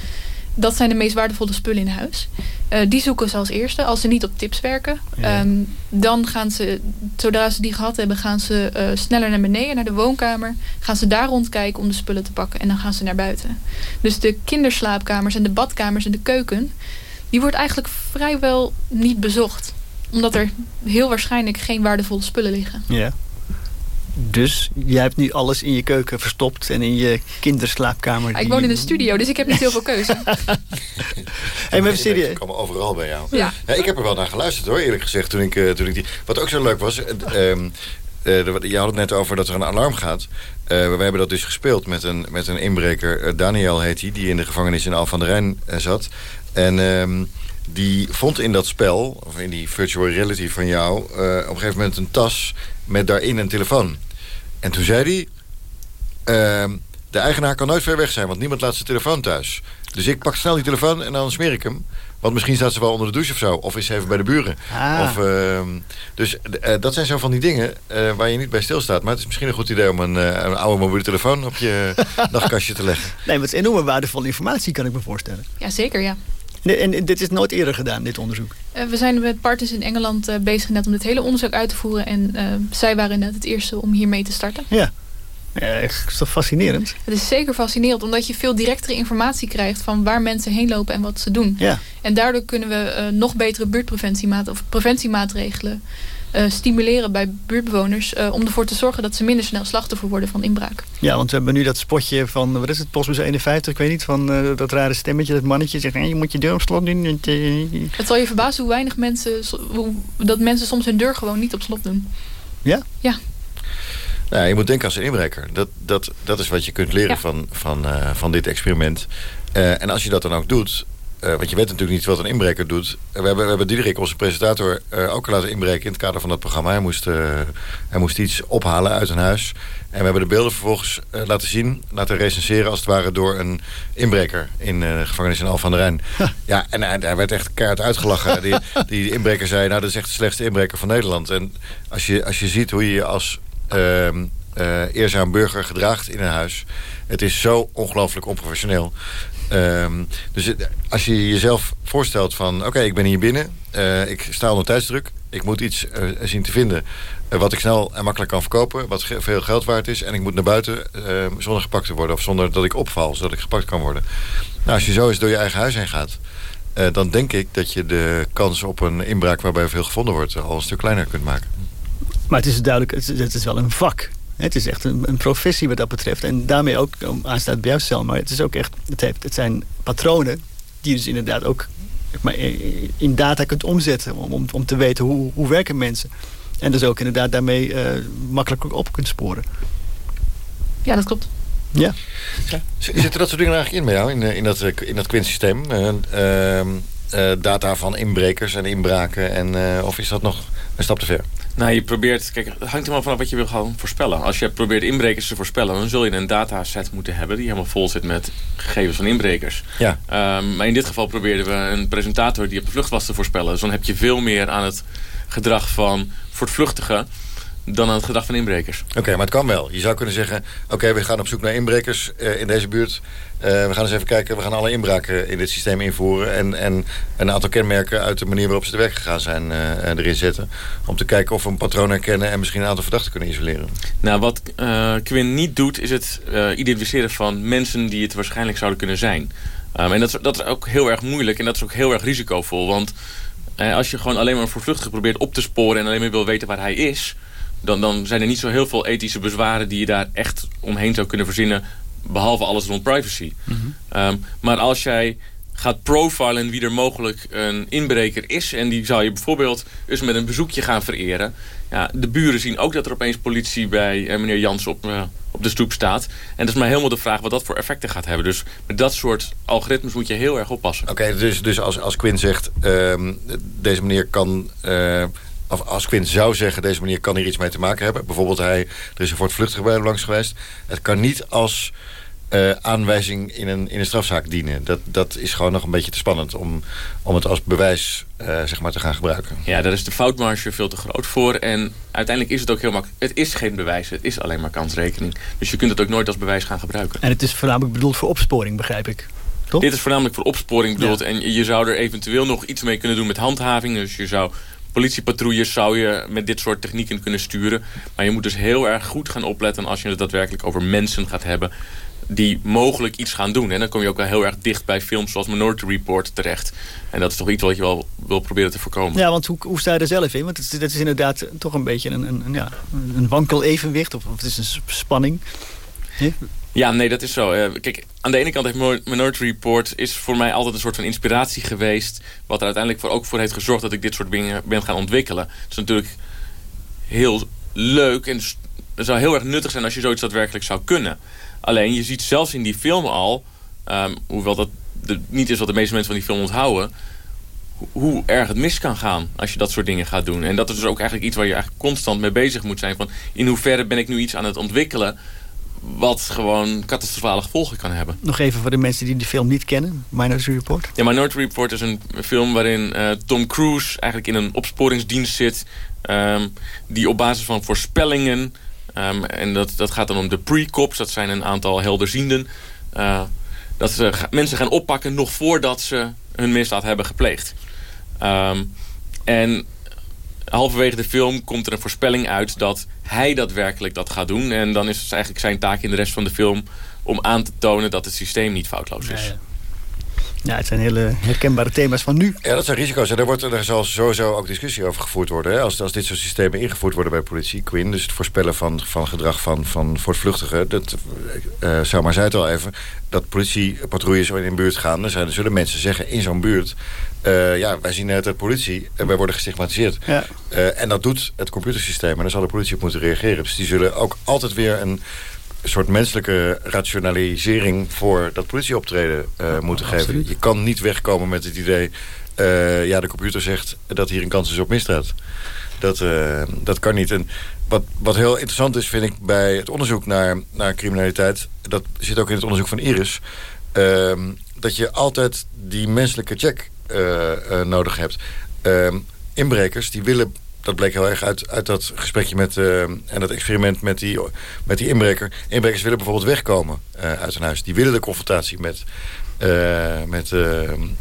Dat zijn de meest waardevolle spullen in huis. Uh, die zoeken ze als eerste, als ze niet op tips werken. Um, dan gaan ze, zodra ze die gehad hebben, gaan ze uh, sneller naar beneden, naar de woonkamer. Gaan ze daar rondkijken om de spullen te pakken. En dan gaan ze naar buiten. Dus de kinderslaapkamers en de badkamers en de keuken... die wordt eigenlijk vrijwel niet bezocht. Omdat er heel waarschijnlijk geen waardevolle spullen liggen. Ja. Dus jij hebt nu alles in je keuken verstopt en in je kinderslaapkamer. Ik woon in een studio, dus ik heb niet heel veel keuze. hey, maar serieus. Ik komen overal bij jou. Ja. ja. ik heb er wel naar geluisterd hoor, eerlijk gezegd. Toen ik, uh, toen ik die, wat ook zo leuk was... Uh, je had het net over dat er een alarm gaat. we hebben dat dus gespeeld met een, met een inbreker. Daniel heet hij, die in de gevangenis in Al van der Rijn zat. En ehm, die vond in dat spel, of in die virtual reality van jou... op een gegeven moment een tas met daarin een telefoon. En toen zei hij... Uh, de eigenaar kan nooit ver weg zijn, want niemand laat zijn telefoon thuis. Dus ik pak snel die telefoon en dan smeer ik hem. Want misschien staat ze wel onder de douche of zo. Of is ze even bij de buren. Ah. Of, uh, dus uh, dat zijn zo van die dingen uh, waar je niet bij stilstaat. Maar het is misschien een goed idee om een, eh, een oude mobiele telefoon op je nachtkastje te leggen. Nee, maar het is enorme waardevolle informatie, kan ik me voorstellen. Ja, zeker, ja. En dit is nooit eerder gedaan, dit onderzoek? Uh, we zijn met partners in Engeland uh, bezig net om dit hele onderzoek uit te voeren. En uh, zij waren net het eerste om hiermee te starten. Ja. Ja, is toch fascinerend? Het is zeker fascinerend, omdat je veel directere informatie krijgt... van waar mensen heen lopen en wat ze doen. Ja. En daardoor kunnen we nog betere buurtpreventiemaatregelen... of preventiemaatregelen uh, stimuleren bij buurtbewoners... Uh, om ervoor te zorgen dat ze minder snel slachtoffer worden van inbraak. Ja, want we hebben nu dat spotje van, wat is het, Postbus 51, ik weet niet... van uh, dat rare stemmetje, dat mannetje zegt... je moet je deur op slot doen. Het zal je verbazen hoe weinig mensen... Hoe, dat mensen soms hun deur gewoon niet op slot doen. Ja? Ja. Nou, je moet denken als een inbreker. Dat, dat, dat is wat je kunt leren ja. van, van, van dit experiment. en als je dat dan ook doet... Uh, want je weet natuurlijk niet wat een inbreker doet. we, hebben, we hebben Diederik, onze presentator, uh, ook laten inbreken in het kader van dat programma. Hij moest, uh, hij moest iets ophalen uit een huis. En we hebben de beelden vervolgens laten zien, laten recenseren als het ware door een inbreker in de gevangenis in Al van der Rijn. ja, en hij werd echt keihard uitgelachen. die, die inbreker zei, nou dat is echt de slechtste inbreker van Nederland. En als je, als je ziet hoe je je als ehm, eerzaam burger gedraagt in een huis... Het is zo ongelooflijk onprofessioneel. Um, dus als je jezelf voorstelt van... oké, ik ben hier binnen, uh, ik sta onder tijdsdruk... ik moet iets uh, zien te vinden wat ik snel en makkelijk kan verkopen... wat veel geld waard is... en ik moet naar buiten ehm, zonder gepakt te worden... of zonder dat ik opval, zodat ik gepakt kan worden. Nou, als je zo eens door je eigen huis heen gaat... dan denk ik dat je de kans op een inbraak waarbij veel gevonden wordt... al een stuk kleiner kunt maken. Maar het is duidelijk, het is wel een vak. Het is echt een, een, professie wat dat betreft. En daarmee ook aanstaat bij jou cel. Maar het, is ook echt, het, heeft, het zijn patronen die je dus inderdaad ook maar, in data kunt omzetten. Om, om, om te weten hoe, hoe werken mensen. En dus ook inderdaad daarmee uh, makkelijk op kunt sporen. Ja, dat klopt. Ja. Zitten dat soort dingen eigenlijk in bij jou, in, in dat, in dat Quint-systeem? Uh, uh, data van inbrekers en inbraken? En, of is dat nog een stap te ver? Nou, je probeert... Kijk, het hangt er maar vanaf wat je wil gaan voorspellen. Als je probeert inbrekers te voorspellen... dan zul je een dataset moeten hebben... die helemaal vol zit met gegevens van inbrekers. Ja. Um, maar in dit geval probeerden we een presentator... die op de vlucht was te voorspellen. Dus dan heb je veel meer aan het gedrag van voortvluchtigen dan aan het gedrag van inbrekers. Oké, maar het kan wel. Je zou kunnen zeggen... oké, we gaan op zoek naar inbrekers uh, in deze buurt. Uh, we gaan eens even kijken, we gaan alle inbraken in dit systeem invoeren... en, en een aantal kenmerken uit de manier waarop ze te werk gegaan zijn uh, erin zetten. Om te kijken of we een patroon herkennen... en misschien een aantal verdachten kunnen isoleren. Nou, wat Quinn niet doet, is het identificeren van mensen die het waarschijnlijk zouden kunnen zijn. Ehm, en dat is, dat is ook heel erg moeilijk en dat is ook heel erg risicovol. Want eh, als je gewoon alleen maar een voorvluchtige probeert op te sporen... en alleen maar wil weten waar hij is... Dan, dan zijn er niet zo heel veel ethische bezwaren... die je daar echt omheen zou kunnen verzinnen... behalve alles rond privacy. Ehm, maar als jij gaat profilen wie er mogelijk een inbreker is... en die zou je bijvoorbeeld eens met een bezoekje gaan vereren... Ja, de buren zien ook dat er opeens politie bij eh, meneer Jans op, eh, op de stoep staat. En dat is maar helemaal de vraag wat dat voor effecten gaat hebben. Dus met dat soort algoritmes moet je heel erg oppassen. Oké, dus, dus als, als Quinn zegt... ehm, deze meneer kan... eh, als Quinn zou zeggen, deze meneer kan hier iets mee te maken hebben. Bijvoorbeeld, hij, er is een voortvluchtige bij hem langs geweest. Het kan niet als eh, aanwijzing in een, in een strafzaak dienen. Dat, dat is gewoon nog een beetje te spannend om, om het als bewijs eh, zeg maar, te gaan gebruiken. Ja, daar is de foutmarge veel te groot voor. En uiteindelijk is het ook heel makkelijk. Het is geen bewijs, het is alleen maar kansrekening. Dus je kunt het ook nooit als bewijs gaan gebruiken. En het is voornamelijk bedoeld voor opsporing, begrijp ik. Toch? Dit is voornamelijk voor opsporing bedoeld. En je zou er eventueel nog iets mee kunnen doen met handhaving. Dus je zou politiepatrouilles zou je met dit soort technieken kunnen sturen. Maar je moet dus heel erg goed gaan opletten als je het daadwerkelijk over mensen gaat hebben die mogelijk iets gaan doen. En dan kom je ook wel heel erg dicht bij films zoals Minority Report terecht. En dat is toch iets wat je wel wil proberen te voorkomen. Ja, want hoe, hoe sta je er zelf in? Want het, is- het is inderdaad toch een beetje een, een, ja, een wankel evenwicht. Of, het is een sp- spanning. Ja, nee, dat is zo. Eh, kijk, aan de ene kant heeft Minority Report... is voor mij altijd een soort van inspiratie geweest... wat er uiteindelijk voor, ook voor heeft gezorgd... dat ik dit soort dingen ben gaan ontwikkelen. Het is natuurlijk heel leuk en het zou heel erg nuttig zijn... als je zoiets daadwerkelijk zou kunnen. Alleen, je ziet zelfs in die film al... ehm, hoewel dat niet is wat de meeste mensen van die film onthouden... ho- hoe erg het mis kan gaan als je dat soort dingen gaat doen. En dat is dus ook eigenlijk iets waar je eigenlijk constant mee bezig moet zijn. Van in hoeverre ben ik nu iets aan het ontwikkelen wat gewoon catastrofale gevolgen kan hebben. Nog even voor de mensen die de film niet kennen. Minority Report. Ja, Minority Report is een film waarin eh, Tom Cruise eigenlijk in een opsporingsdienst zit... ehm, die op basis van voorspellingen... ehm, en dat, dat gaat dan om de pre-cops, dat zijn een aantal helderzienden... eh, dat ze mensen gaan oppakken nog voordat ze hun misdaad hebben gepleegd. Ehm, en halverwege de film komt er een voorspelling uit dat hij daadwerkelijk dat gaat doen. En dan is het eigenlijk zijn taak in de rest van de film om aan te tonen dat het systeem niet foutloos is. Ja, het zijn hele herkenbare thema's van nu. Ja, dat zijn risico's. En daar, wordt, er zal sowieso ook discussie over gevoerd worden. Hè? Als, als dit soort systemen ingevoerd worden bij de politie. Quinn, dus het voorspellen van, van gedrag van, van voortvluchtigen. Dat, eh zou maar zei het al even. Dat politiepatrouilles in een buurt gaan. Dan zijn, er zullen mensen zeggen in zo'n buurt... eh, ja, wij zien net de politie en wij worden gestigmatiseerd. Ja. Eh, en dat doet het computersysteem. En daar zal de politie op moeten reageren. Dus die zullen ook altijd weer een soort menselijke rationalisering... voor dat politieoptreden eh, moeten geven. Je kan niet wegkomen met het idee... eh, ja, de computer zegt dat hier een kans is op misdaad. Dat, eh, dat kan niet. En wat, wat heel interessant is, vind ik, bij het onderzoek naar, naar criminaliteit... dat zit ook in het onderzoek van Iris... ehm, dat je altijd die menselijke check nodig hebt. Ehm, inbrekers, die willen... Dat bleek heel erg uit, uit dat gesprekje met, eh, en dat experiment met die, met die inbreker. Inbrekers willen bijvoorbeeld wegkomen eh, uit hun huis. Die willen de confrontatie met, eh, met,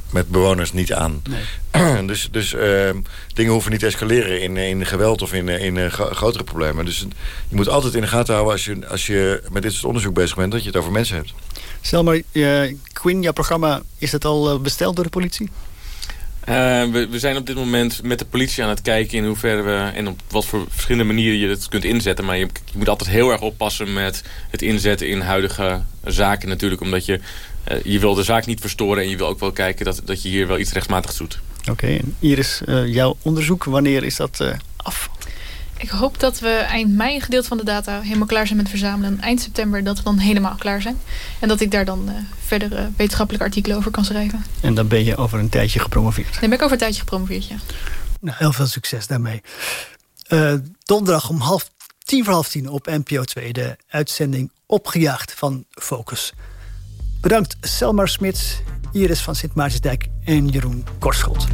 met bewoners niet aan. dus dus ehm, dingen hoeven niet te escaleren in, in geweld of in, in gro- grotere problemen. Dus je moet altijd in de gaten houden als je, als je met dit soort onderzoek bezig bent... dat je het over mensen hebt. Stel maar, Quinn, jouw programma, is dat al besteld door de politie? Eh, we, zijn op dit moment met de politie aan het kijken in hoeverre we en op wat voor verschillende manieren je het kunt inzetten. Maar je, moet altijd heel erg oppassen met het inzetten in huidige zaken natuurlijk. Omdat je, eh, je wil de zaak niet verstoren en je wil ook wel kijken dat, dat je hier wel iets rechtmatigs doet. Oké, en Iris, eh, jouw onderzoek, wanneer is dat af? Ik hoop dat we eind mei een gedeelte van de data helemaal klaar zijn met verzamelen. En eind september dat we dan helemaal klaar zijn. En dat ik daar dan eh, verder eh, wetenschappelijke artikelen over kan schrijven. En dan ben je over een tijdje gepromoveerd. Dan ben ik over een tijdje gepromoveerd, ja. Nou, heel veel succes daarmee. Eh, donderdag om half tien voor half tien op NPO 2 de uitzending Opgejaagd van Focus. Bedankt Selmar Smits, Iris van Sint Maartensdijk en Jeroen Korschot.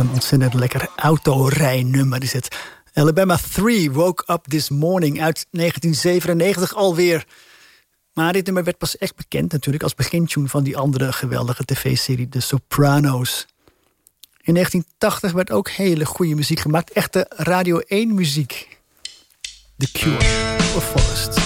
Een ontzettend lekker autorijnummer is het. Alabama 3, Woke Up This Morning uit 1997 alweer. Maar dit nummer werd pas echt bekend natuurlijk... als begintune van die andere geweldige tv-serie The Sopranos. In 1980 werd ook hele goede muziek gemaakt. Echte Radio 1 muziek. The Cure of Forest.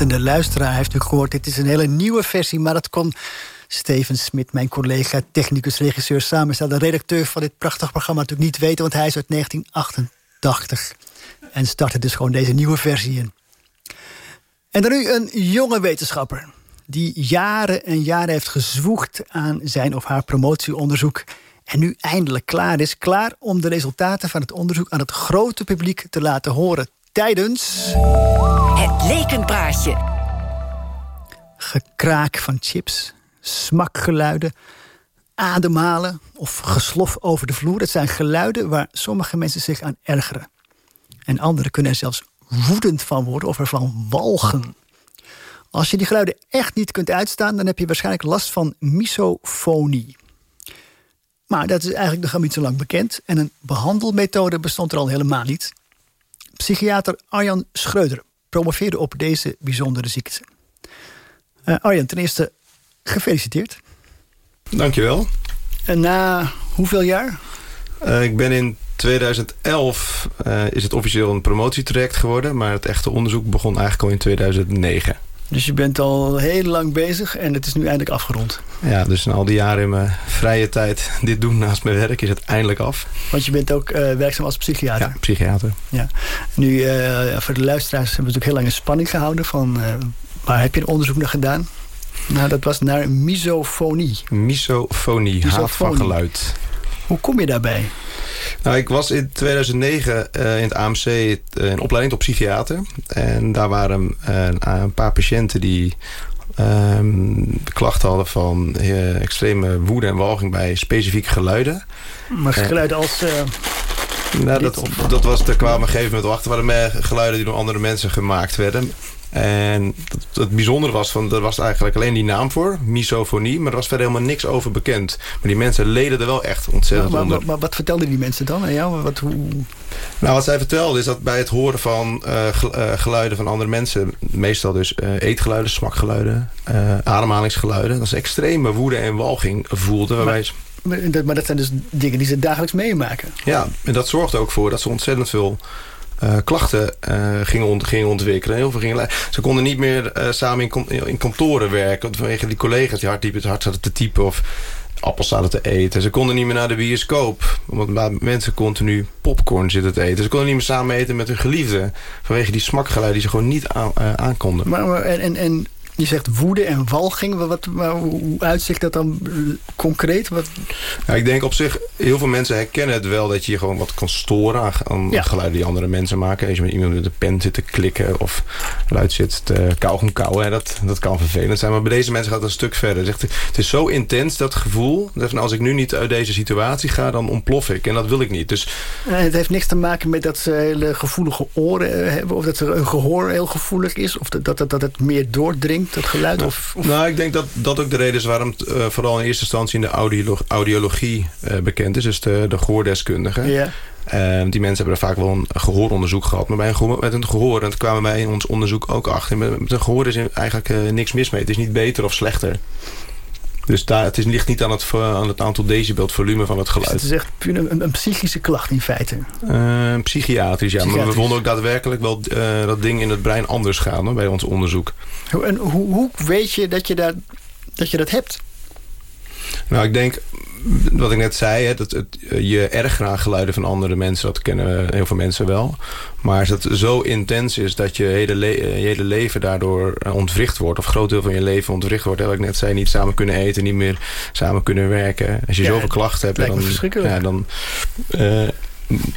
Oplettende luisteraar heeft u gehoord... dit is een hele nieuwe versie, maar dat kon Steven Smit... mijn collega, technicus, regisseur, samenstelde... redacteur van dit prachtig programma natuurlijk niet weten... want hij is uit 1988 en startte dus gewoon deze nieuwe versie in. En dan nu een jonge wetenschapper... die jaren en jaren heeft gezwoegd aan zijn of haar promotieonderzoek... en nu eindelijk klaar is. Klaar om de resultaten van het onderzoek aan het grote publiek te laten horen tijdens... Het lekenpraatje. Gekraak van chips, smakgeluiden, ademhalen of geslof over de vloer. Het zijn geluiden waar sommige mensen zich aan ergeren. En anderen kunnen er zelfs woedend van worden of ervan walgen. Als je die geluiden echt niet kunt uitstaan... dan heb je waarschijnlijk last van misofonie. Maar dat is eigenlijk nog niet zo lang bekend. En een behandelmethode bestond er al helemaal niet. Psychiater Arjan Schreuder promoveerde op deze bijzondere ziekte. Uh, Arjan, ten eerste gefeliciteerd. Dankjewel. En na hoeveel jaar? Uh, ik ben in 2011 uh, is het officieel een promotietraject geworden... maar het echte onderzoek begon eigenlijk al in 2009. Dus je bent al heel lang bezig en het is nu eindelijk afgerond. Ja, dus na al die jaren in mijn vrije tijd dit doen naast mijn werk is het eindelijk af. Want je bent ook uh, werkzaam als psychiater. Ja, psychiater. Ja. Nu, uh, voor de luisteraars hebben we natuurlijk heel lang in spanning gehouden van... Uh, waar heb je een onderzoek naar gedaan? Nou, dat was naar misofonie. Misofonie, haat van geluid. Hoe kom je daarbij? Nou, ik was in 2009 uh, in het AMC uh, in opleiding tot psychiater. En daar waren uh, een paar patiënten die klachten hadden van extreme woede en walging bij specifieke geluiden. Maar geluiden als... nou, dat, dat was, er kwamen op een gegeven moment achter. waren meer geluiden die door andere mensen gemaakt werden. En het, bijzondere was, van, er was eigenlijk alleen die naam voor, misofonie, maar er was verder helemaal niks over bekend. Maar die mensen leden er wel echt ontzettend maar, onder. Maar, wat vertelden die mensen dan aan jou? Wat, hoe... Nou, wat zij vertelden is dat bij het horen van uh, geluiden van andere mensen, meestal dus uh, eetgeluiden, smakgeluiden, ademhalingsgeluiden, dat is extreme woede en walging voelden. Waarbij maar, maar dat zijn dus dingen die ze dagelijks meemaken. Ja, en dat zorgt ook voor dat ze ontzettend veel uh, klachten uh, gingen, ont gingen, ontwikkelen. Heel veel gingen ze konden niet meer uh, samen in, in, kantoren werken. Vanwege die collega's die hard, typen, hard zaten te typen of appels zaten te eten. Ze konden niet meer naar de bioscoop. Omdat mensen continu popcorn zitten te eten. Ze konden niet meer samen eten met hun geliefde. Vanwege die smakgeluiden die ze gewoon niet aan, aankonden. Maar, maar en, en je zegt woede en walging. Wat, maar hoe uitzicht dat dan concreet? Wat... Ja, ik denk op zich, heel veel mensen herkennen het wel... dat je je gewoon wat kan storen aan, ja. geluiden die andere mensen maken. Als je met iemand met de pen zit te klikken... of luid zit te kauwgom kauwen. Dat, dat kan vervelend zijn. Maar bij deze mensen gaat het een stuk verder. Zegt, het is zo intens, dat gevoel... dat als ik nu niet uit deze situatie ga, dan ontplof ik. En dat wil ik niet. Dus... Het heeft niks te maken met dat ze hele gevoelige oren hebben... of dat er een gehoor heel gevoelig is... of dat, dat, dat het meer doordringt dat geluid? Nou, of, of, Nou, ik denk dat dat ook de reden is waarom het uh, vooral in eerste instantie in de audiolo audiologie uh, bekend is. Dus de, de gehoordeskundigen. Ja. Uh, die mensen hebben er vaak wel een gehooronderzoek gehad. Maar bij een gehoor, met een gehoor, en dat kwamen wij in ons onderzoek ook achter. Met, met een gehoor is eigenlijk niks mis mee. Het is niet beter of slechter. Dus daar, het is, ligt niet aan het, aan het aantal decibel, het volume van het geluid. Dus het is echt een, een, een psychische klacht in feite? Uh, psychiatrisch, ja. Maar we vonden ook daadwerkelijk wel uh, dat ding in het brein anders gaan hoor, bij ons onderzoek. En hoe, hoe weet je dat je, daar, dat je dat hebt? Nou, ik denk, wat ik net zei, hè, dat het, je erg aan geluiden van andere mensen, dat kennen heel veel mensen wel. Maar als het zo intens is dat je hele, le je hele leven daardoor ontwricht wordt, of een groot deel van je leven ontwricht wordt, hè, wat ik net zei, niet samen kunnen eten, niet meer samen kunnen werken. Als je ja, zoveel klachten hebt, dan, ja, dan uh,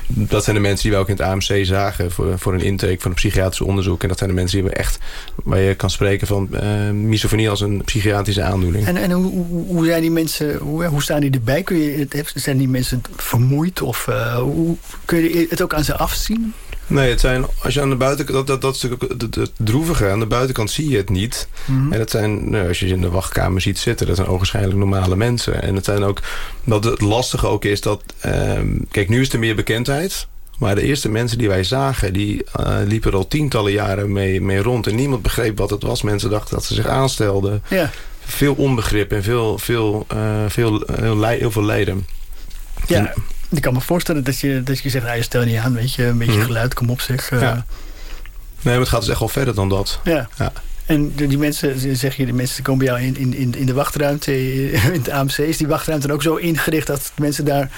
dat zijn de mensen die we ook in het AMC zagen voor, voor een intake van een psychiatrisch onderzoek. En dat zijn de mensen die we echt, waar je kan spreken van uh, misofonie als een psychiatrische aandoening. En, en hoe, hoe zijn die mensen, hoe, hoe staan die erbij? Kun je het, zijn die mensen vermoeid of uh, hoe, kun je het ook aan ze afzien? Nee, het zijn, als je aan de buitenkant, dat, dat, dat is natuurlijk het, het droevige. Aan de buitenkant zie je het niet. Mm -hmm. En het zijn, nou, als je ze in de wachtkamer ziet zitten, dat zijn ogenschijnlijk normale mensen. En het zijn ook, dat het lastige ook is dat, um, kijk, nu is er meer bekendheid. Maar de eerste mensen die wij zagen, die uh, liepen er al tientallen jaren mee, mee rond. En niemand begreep wat het was. Mensen dachten dat ze zich aanstelden. Ja. Veel onbegrip en veel, veel, uh, veel, heel, heel veel lijden. Ja. En, ik kan me voorstellen dat je, dat je zegt, nou, je stel niet aan, weet je, een beetje geluid, kom op. Uh, ja. Nee, maar het gaat dus echt wel verder dan dat. Ja. Ja. En die mensen, zeg je, de mensen komen bij jou in, in, in- in de wachtruimte, in het AMC. Is die wachtruimte dan ook zo ingericht dat mensen daar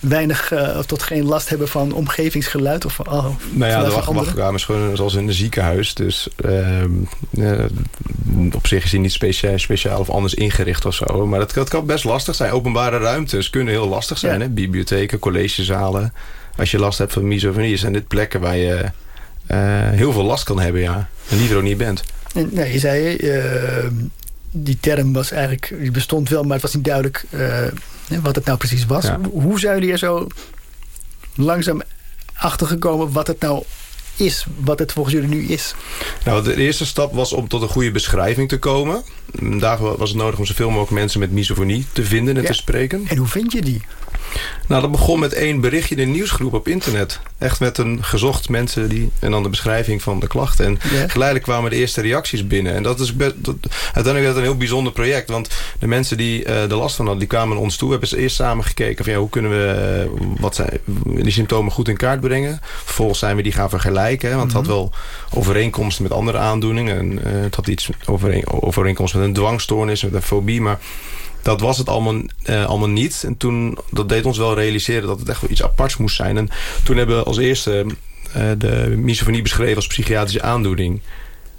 weinig uh, of tot geen last hebben van omgevingsgeluid? Of van, oh, nou ja, de wacht, wachtkamer is gewoon zoals in een ziekenhuis. Dus uh, uh, op zich is die niet speciaal, speciaal of anders ingericht of zo. Maar dat, dat kan best lastig zijn. Openbare ruimtes kunnen heel lastig zijn. Ja. Hè? Bibliotheken, collegezalen. Als je last hebt van misofonie, zijn dit plekken waar je uh, heel veel last kan hebben. Ja. En liever ook niet bent. En, nee, je zei, die term was eigenlijk, die bestond wel, maar het was niet duidelijk uh, wat het nou precies was. Ja. Hoe zijn jullie er zo langzaam achter gekomen wat het nou is, wat het volgens jullie nu is? Nou, de eerste stap was om tot een goede beschrijving te komen. Daarvoor was het nodig om zoveel mogelijk mensen met misofonie te vinden en ja. te spreken. En hoe vind je die? Nou, dat begon met één berichtje in een nieuwsgroep op internet. Echt met een gezocht mensen die, en dan de beschrijving van de klachten. En geleidelijk kwamen de eerste reacties binnen. En dat is best, dat, uiteindelijk werd het een heel bijzonder project. Want de mensen die uh, de last van hadden, die kwamen naar ons toe. Hebben ze eerst samen gekeken van ja, hoe kunnen we uh, wat zijn, die symptomen goed in kaart brengen. Vervolgens zijn we die gaan vergelijken. Hè, want het had wel overeenkomsten met andere aandoeningen. En, uh, het had iets overeen, overeenkomst met een dwangstoornis, met een fobie. Maar dat was het allemaal, uh, allemaal niet. En toen, dat deed ons wel realiseren dat het echt wel iets aparts moest zijn. En toen hebben we als eerste uh, de misofonie beschreven als psychiatrische aandoening.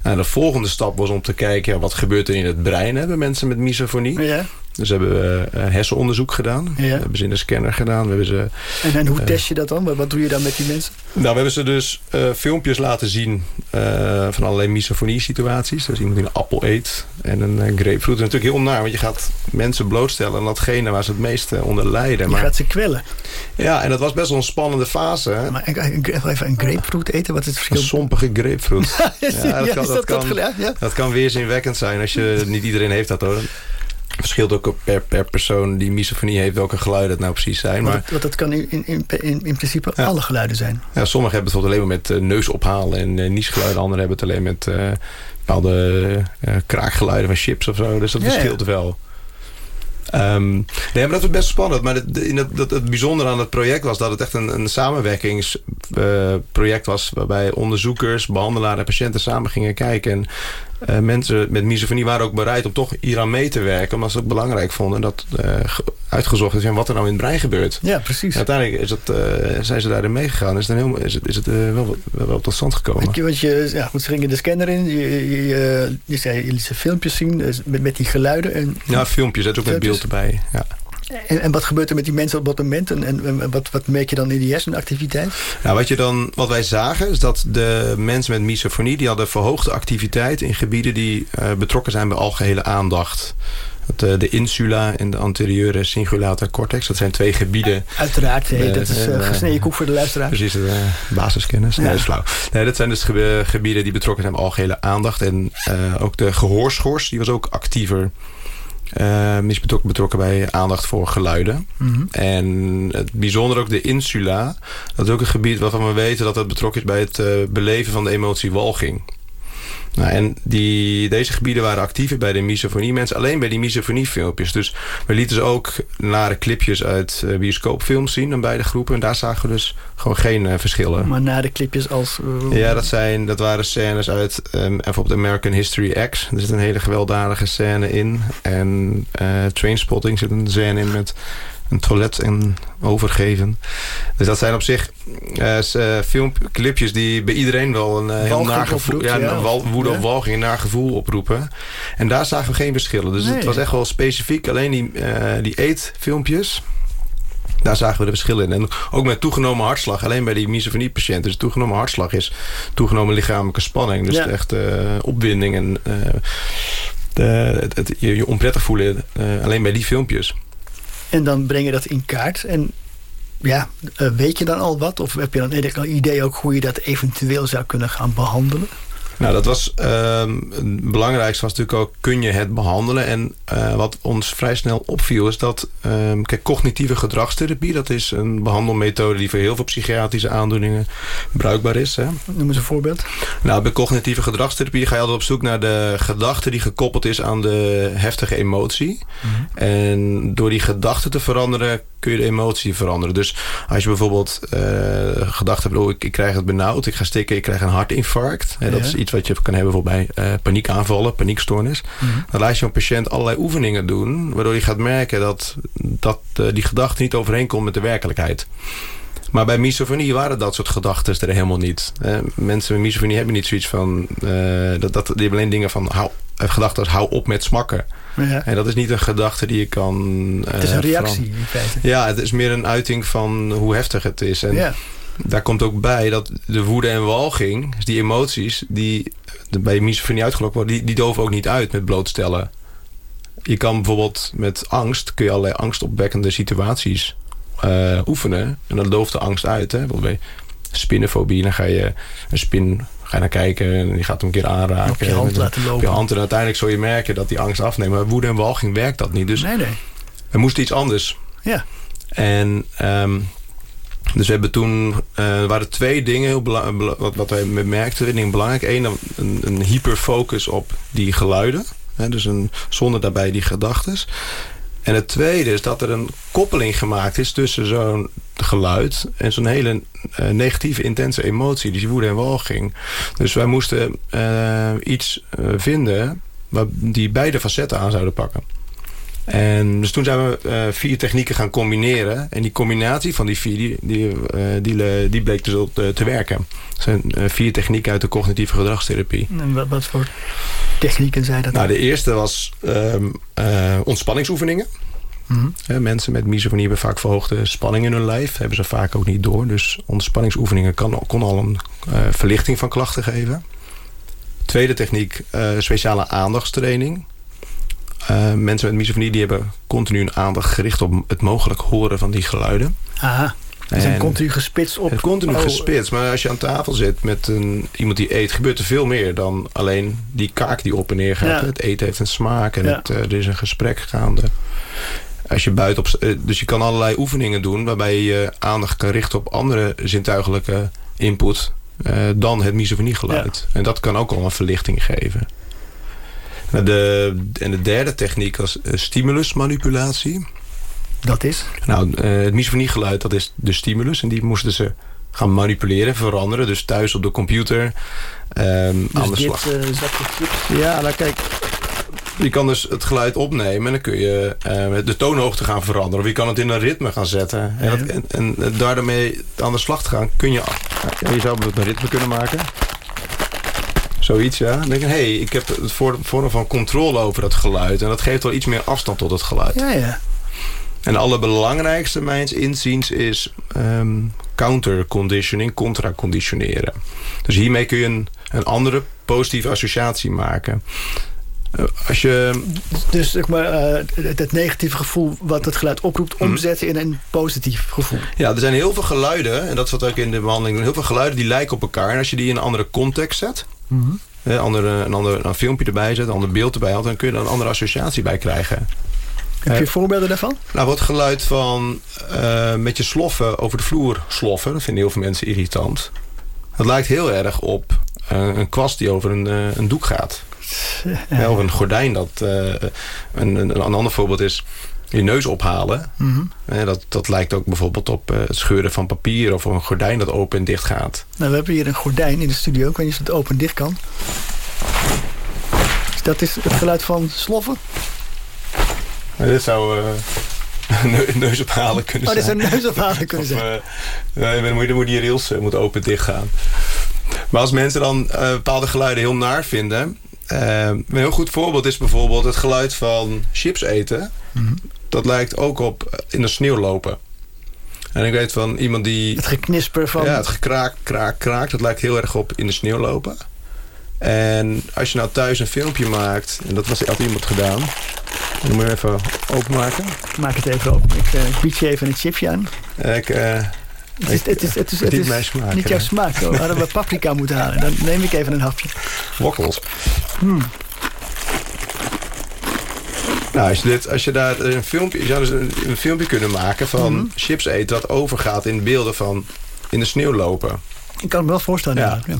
En de volgende stap was om te kijken, wat gebeurt er in het brein hè, bij mensen met misofonie. Ja. Dus hebben we uh, hersenonderzoek gedaan. Ja. We hebben ze in de scanner gedaan. We hebben ze, en, en hoe test je dat dan? Wat doe je dan met die mensen? Nou, we hebben ze dus uh, filmpjes laten zien uh, van allerlei misofonie situaties. Dus iemand die een appel eet en een grapefruit. Dat is natuurlijk heel naar, want je gaat mensen blootstellen aan datgene waar ze het meest onder lijden. Je maar, gaat ze kwellen. Ja, en dat was best wel een spannende fase. Hè? Maar even een grapefruit eten, wat is het verschil? Een sompige grapefruit. ja, dat, kan, dat, dat, kan, ja? dat kan weerzinwekkend zijn als je, niet iedereen heeft dat hoor verschilt ook per, per persoon die misofonie heeft welke geluiden het nou precies zijn. Want, maar, want dat kan in, in, in, in principe ja. alle geluiden zijn. Ja, sommigen hebben het alleen maar met uh, neus ophalen en uh, niesgeluiden. Anderen hebben het alleen met uh, bepaalde kraakgeluiden van chips of zo. Dus dat ja, verschilt wel. Um, nee, maar dat was best spannend. Maar het, in het, het, het bijzondere aan het project was dat het echt een, een samenwerkingsproject uh, was. Waarbij onderzoekers, behandelaren en patiënten samen gingen kijken. En uh, mensen met misofonie waren ook bereid om toch hieraan mee te werken. Omdat ze het ook belangrijk vonden dat uh, uitgezocht is wat er nou in het brein gebeurt. Ja, precies. En uiteindelijk is het, zijn ze daarin meegegaan. Is heel, is het, is het wel, wel, tot stand gekomen. Je, want je, ja, goed, ze gingen de scanner in. Je, je, je zei, je liet ze filmpjes zien dus met, met die geluiden. En, ja, filmpjes. Dat is ook met beeld erbij. Ja. En, en, wat gebeurt er met die mensen op dat moment? En, en wat, wat merk je dan in die hersenactiviteit? Nou, wat, je dan, wat wij zagen is dat de mensen met misofonie... die hadden verhoogde activiteit in gebieden die uh, betrokken zijn bij algehele aandacht. De, de insula en de anterieure cingulata cortex. Dat zijn twee gebieden. Uiteraard, hey, dat is uh, gesneden koek voor de luisteraar. Precies, uh, basiskennis. Ja. Nee, dat is flauw. Nee, dat zijn dus gebieden die betrokken zijn bij algehele aandacht. En ook de gehoorschors, die was ook actiever... Uh, is betrokken, betrokken bij aandacht voor geluiden. Mm -hmm. En het bijzonder ook de insula. Dat is ook een gebied waarvan we weten dat het betrokken is bij het uh, beleven van de emotie walging. Nou, en die, deze gebieden waren actiever bij de misofonie mensen. Alleen bij die misofonie filmpjes. Dus we lieten ze ook nare clipjes uit uh, bioscoopfilms zien aan beide groepen. En daar zagen we dus gewoon geen uh, verschillen. Maar nare clipjes als... Uh... Ja, dat, zijn, dat waren scènes uit um, bijvoorbeeld American History X. Er zit een hele gewelddadige scène in. En Trainspotting zit een scène in met een toilet en overgeven. Dus dat zijn op zich uh, filmclipjes die bij iedereen wel een uh, heel naar gevoel, ja, ja. Een woede of walging, een naar gevoel oproepen. En daar zagen we geen verschillen. Dus nee. het was echt wel specifiek alleen die, uh, die eetfilmpjes. Daar zagen we de verschillen in. En ook met toegenomen hartslag. Alleen bij die misofonie-patiënten. Dus toegenomen hartslag is toegenomen lichamelijke spanning. Dus ja. echt opwinding en de, het, het, je, je onprettig voelen. alleen bij die filmpjes. En dan breng je dat in kaart. En ja, uh, weet je dan al wat? Of heb je dan een idee ook hoe je dat eventueel zou kunnen gaan behandelen? Nou, dat was het belangrijkste was natuurlijk ook, kun je het behandelen? En uh, wat ons vrij snel opviel is dat, uh, kijk, cognitieve gedragstherapie, dat is een behandelmethode die voor heel veel psychiatrische aandoeningen bruikbaar is. Hè? Noem eens een voorbeeld. Nou, bij cognitieve gedragstherapie ga je altijd op zoek naar de gedachte die gekoppeld is aan de heftige emotie. Mm -hmm. En door die gedachte te veranderen kun je de emotie veranderen. Dus als je bijvoorbeeld uh, gedacht hebt... Oh, ik, ik, krijg het benauwd, ik ga stikken, ik krijg een hartinfarct. Hè, dat is iets wat je kan hebben bij uh, paniekaanvallen, paniekstoornis. Mm -hmm. Dan laat je een patiënt allerlei oefeningen doen... waardoor je gaat merken dat, dat uh, die gedachte niet overeenkomt met de werkelijkheid. Maar bij misofonie waren dat soort gedachten er helemaal niet. Eh, mensen met misofonie hebben niet zoiets van... Uh, dat, dat, die hebben alleen dingen van... Hou, gedachten als hou op met smakken. Ja. En dat is niet een gedachte die je kan... Uh, het is een reactie in feite. Ja, het is meer een uiting van hoe heftig het is. En ja. Daar komt ook bij dat de woede en walging... Dus die emoties die bij misofonie uitgelokt worden... Die, die doven ook niet uit met blootstellen. Je kan bijvoorbeeld met angst... kun je allerlei angstopwekkende situaties uh, oefenen. En dan dooft de angst uit. Hè? Bij spinnenfobie, dan ga je een spin ga je naar kijken en die gaat hem een keer aanraken. Op je hand en, laten lopen. Op je hand en uiteindelijk zul je merken dat die angst afneemt. Maar woede en walging werkt dat niet. Dus nee, nee. er moest iets anders. Ja. En um, dus we hebben toen, uh, waren twee dingen heel wat, wat wij merkten, twee dingen belangrijk. Eén, een, een hyperfocus op die geluiden. Hè, dus een, zonder daarbij die gedachtes. En het tweede is dat er een koppeling gemaakt is tussen zo'n geluid en zo'n hele uh, negatieve, intense emotie, die woede en walging. Dus wij moesten uh, iets vinden waar die beide facetten aan zouden pakken. En dus toen zijn we vier technieken gaan combineren. En die combinatie van die vier, die, die, die, die bleek dus te, te werken. Dat zijn vier technieken uit de cognitieve gedragstherapie. En wat, wat voor technieken zijn dat? Nou, de eerste was um, ontspanningsoefeningen. Mm -hmm. mensen met misofonie hebben vaak verhoogde spanning in hun lijf. Hebben ze vaak ook niet door. Dus ontspanningsoefeningen kan, kon al een verlichting van klachten geven. Tweede techniek, speciale aandachtstraining. Uh, mensen met misofonie die hebben continu een aandacht gericht op het mogelijk horen van die geluiden. Aha. Ze zijn continu gespitst op... Continu oh. gespitst. Maar als je aan tafel zit met een, iemand die eet... gebeurt er veel meer dan alleen die kaak die op en neer gaat. Ja. Het eten heeft een smaak en ja. het, uh, er is een gesprek gaande. Als je buiten op, dus je kan allerlei oefeningen doen... waarbij je je aandacht kan richten op andere zintuigelijke input... Uh, dan het misofoniegeluid. Ja. En dat kan ook al een verlichting geven. De, en de derde techniek was stimulusmanipulatie. Dat is? Nou, uh, het misofoniegeluid, dat is de stimulus. En die moesten ze gaan manipuleren, veranderen. Dus thuis op de computer. Um, dus aan de dit, slag. Uh, chips. Ja, nou kijk. Je kan dus het geluid opnemen en dan kun je uh, de toonhoogte gaan veranderen. Of je kan het in een ritme gaan zetten. En, dat, en, en daarmee aan de slag te gaan kun je... Ja, je zou bijvoorbeeld een ritme kunnen maken. Zoiets, ja. Dan denk je, hé, hey, ik heb het vorm van controle over dat geluid. En dat geeft wel iets meer afstand tot het geluid. Ja, ja. En de allerbelangrijkste mijns inziens is um, counterconditioning, contra-conditioneren. Dus hiermee kun je een, een andere positieve associatie maken. Uh, als je... Dus zeg maar, uh, het, negatieve gevoel wat het geluid oproept... omzetten in een positief gevoel. Ja, er zijn heel veel geluiden... en dat is wat ook in de behandeling doen... heel veel geluiden die lijken op elkaar. En als je die in een andere context zet... Mm -hmm. een, andere, een ander een filmpje erbij zet, een ander beeld erbij had... dan kun je er een andere associatie bij krijgen. Heb je voorbeelden daarvan? Nou, wat geluid van uh, met je sloffen over de vloer sloffen. Dat vinden heel veel mensen irritant. Dat lijkt heel erg op uh, een kwast die over een, uh, een doek gaat. Ja. Of een gordijn. Dat, een, een, een, ander voorbeeld is je neus ophalen. Mm -hmm. dat, dat lijkt ook bijvoorbeeld op het scheuren van papier... of een gordijn dat open en dicht gaat. Nou, we hebben hier een gordijn in de studio. Ik weet niet of het open en dicht kan. Dus dat is het geluid van sloffen? Maar dit zou uh, een neus ophalen kunnen oh, zijn. Oh, dit zou een neus ophalen kunnen of, zijn. Uh, dan, moet, dan moet die rails moet open dicht gaan. Maar als mensen dan bepaalde geluiden heel naar vinden... een heel goed voorbeeld is bijvoorbeeld het geluid van chips eten. Mm -hmm. Dat lijkt ook op in de sneeuw lopen. En ik weet van iemand die... Het geknisper van... Ja, het gekraak, kraak, kraak. Dat lijkt heel erg op in de sneeuw lopen. En als je nou thuis een filmpje maakt... en dat was altijd iemand gedaan... dan moet je even openmaken. Maak het even open. Ik uh, bied je even een chipje aan. Ik, uh, het is, het is, het is, het is mijn smaak, niet jouw smaak. Hoor. Hadden we paprika moeten halen. Dan neem ik even een hapje. Wokkels. Hmm. Nou, als je, dit, als je daar een filmpje, je zou dus een, filmpje kunnen maken van mm -hmm. chips eten... dat overgaat in beelden van in de sneeuw lopen. Ik kan me wel voorstellen. Ja. ja.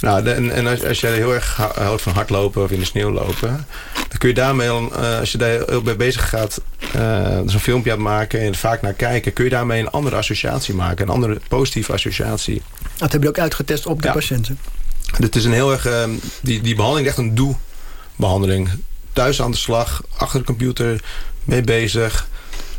Nou, en, en als, als jij heel erg houdt van hardlopen of in de sneeuw lopen... dan kun je daarmee, uh, als je daar heel bij bezig gaat... Uh, zo'n filmpje aan het maken en er vaak naar kijken... kun je daarmee een andere associatie maken. Een andere positieve associatie. Dat heb je ook uitgetest op de ja. patiënten? Het is een heel erg... Uh, die, die behandeling is echt een doe-behandeling. Thuis aan de slag, achter de computer, mee bezig...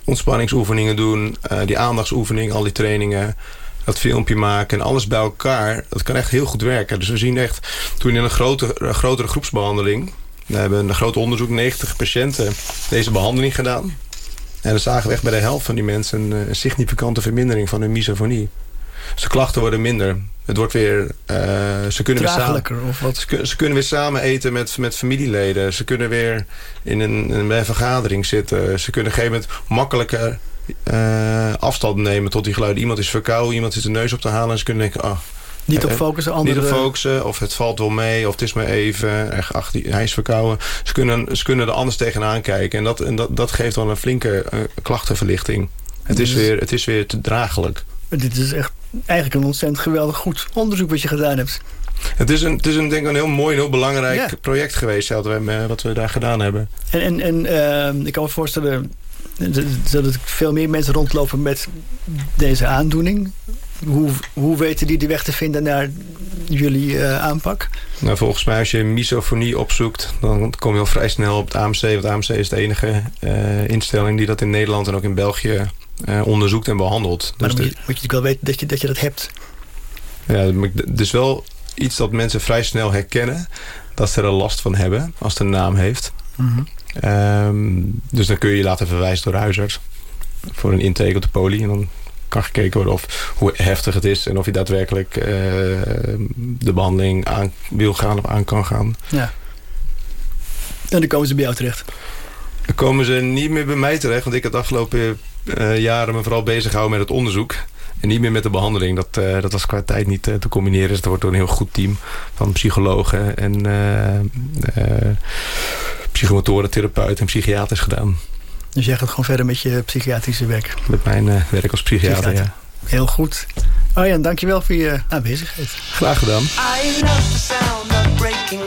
ontspanningsoefeningen doen, die aandachtsoefening, al die trainingen dat filmpje maken en alles bij elkaar. Dat kan echt heel goed werken. Dus we zien echt, toen in een grote, grotere groepsbehandeling... we hebben een groot onderzoek, 90 patiënten, deze behandeling gedaan. En dan zagen we echt bij de helft van die mensen... een, een significante vermindering van hun misofonie. Dus de klachten worden minder. Het wordt weer... Uh, ze, kunnen weer samen, of wat? Ze, ze, kunnen weer samen eten met, met familieleden. Ze kunnen weer in een, in een vergadering zitten. Ze kunnen op een gegeven moment makkelijker uh, afstand nemen tot die geluiden. Iemand is verkouden, iemand zit de neus op te halen... en ze kunnen denken... Oh, niet op focussen, andere... Niet op focussen, of het valt wel mee, of het is maar even. Echt, ach, die, hij is verkouden. Ze kunnen, ze kunnen er anders tegenaan kijken. En dat, en dat, dat geeft dan een flinke uh, klachtenverlichting. Het is, weer, het is weer te draaglijk. Dit is echt eigenlijk een ontzettend geweldig goed onderzoek wat je gedaan hebt. Het is, een, het is een, denk ik een heel mooi en heel belangrijk ja. project geweest... Wat we, wat we daar gedaan hebben. En, en, en uh, ik kan me voorstellen dat er veel meer mensen rondlopen met deze aandoening. Hoe, hoe weten die de weg te vinden naar jullie uh, aanpak? Nou, volgens mij als je misofonie opzoekt... dan kom je al vrij snel op het AMC. Want AMC is de enige uh, instelling die dat in Nederland en ook in België onderzoekt en behandelt. Maar dus dan moet je, moet je wel weten dat je, dat je dat hebt. Ja, dus wel iets dat mensen vrij snel herkennen... dat ze er last van hebben als het een naam heeft. Mm -hmm. Um, dus dan kun je je laten verwijzen door huisarts. Voor een intake op de poli. En dan kan gekeken worden of, hoe heftig het is. En of je daadwerkelijk uh, de behandeling aan wil gaan of aan kan gaan. Ja. En dan komen ze bij jou terecht? Dan komen ze niet meer bij mij terecht. Want ik heb de afgelopen uh, jaren me vooral bezig gehouden met het onderzoek. En niet meer met de behandeling. Dat, uh, dat was qua tijd niet uh, te combineren. Dus dat wordt door een heel goed team van psychologen en psychomotoren, therapeut en psychiaters gedaan. Dus jij gaat gewoon verder met je psychiatrische werk? Met mijn uh, werk als psychiater, psychiater, ja. Heel goed. Oh ja, dankjewel voor je aanwezigheid. Graag gedaan. I love the sound of breaking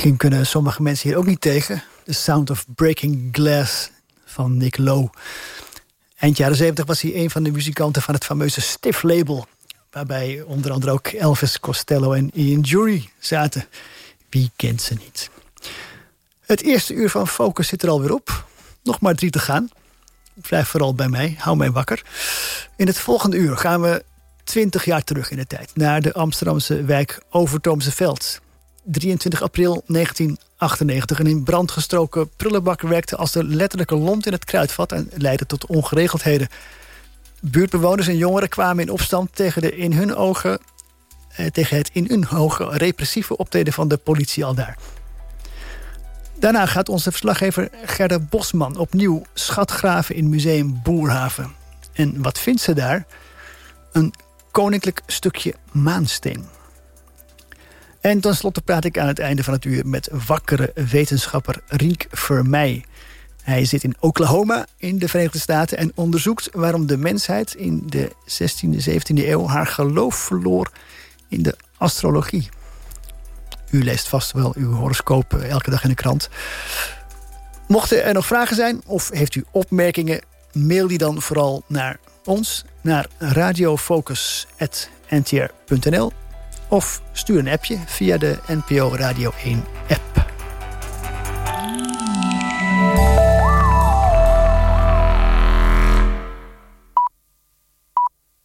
Misschien kunnen sommige mensen hier ook niet tegen. The Sound of Breaking Glass van Nick Lowe. Eind jaren 70 was hij een van de muzikanten van het fameuze Stiff Label. Waarbij onder andere ook Elvis Costello en Ian Jury zaten. Wie kent ze niet? Het eerste uur van Focus zit er alweer op. Nog maar drie te gaan. Blijf vooral bij mij, hou mij wakker. In het volgende uur gaan we 20 jaar terug in de tijd... naar de Amsterdamse wijk Overtoomse Veld. 23 april 1998. Een in brand gestroken prullenbak werkte als de letterlijke lont in het kruidvat... en leidde tot ongeregeldheden. Buurtbewoners en jongeren kwamen in opstand tegen, de in hun ogen, eh, tegen het in hun ogen repressieve optreden van de politie al daar. Daarna gaat onze verslaggever Gerda Bosman opnieuw schatgraven in museum Boerhaven. En wat vindt ze daar? Een koninklijk stukje maansteen. En tenslotte praat ik aan het einde van het uur met wakkere wetenschapper Riek Vermeij. Hij zit in Oklahoma in de Verenigde Staten en onderzoekt waarom de mensheid in de 16e, 17e eeuw haar geloof verloor in de astrologie. U leest vast wel uw horoscoop elke dag in de krant. Mochten er nog vragen zijn of heeft u opmerkingen, mail die dan vooral naar ons, naar radiofocus.ntr.nl of stuur een appje via de NPO Radio 1 app.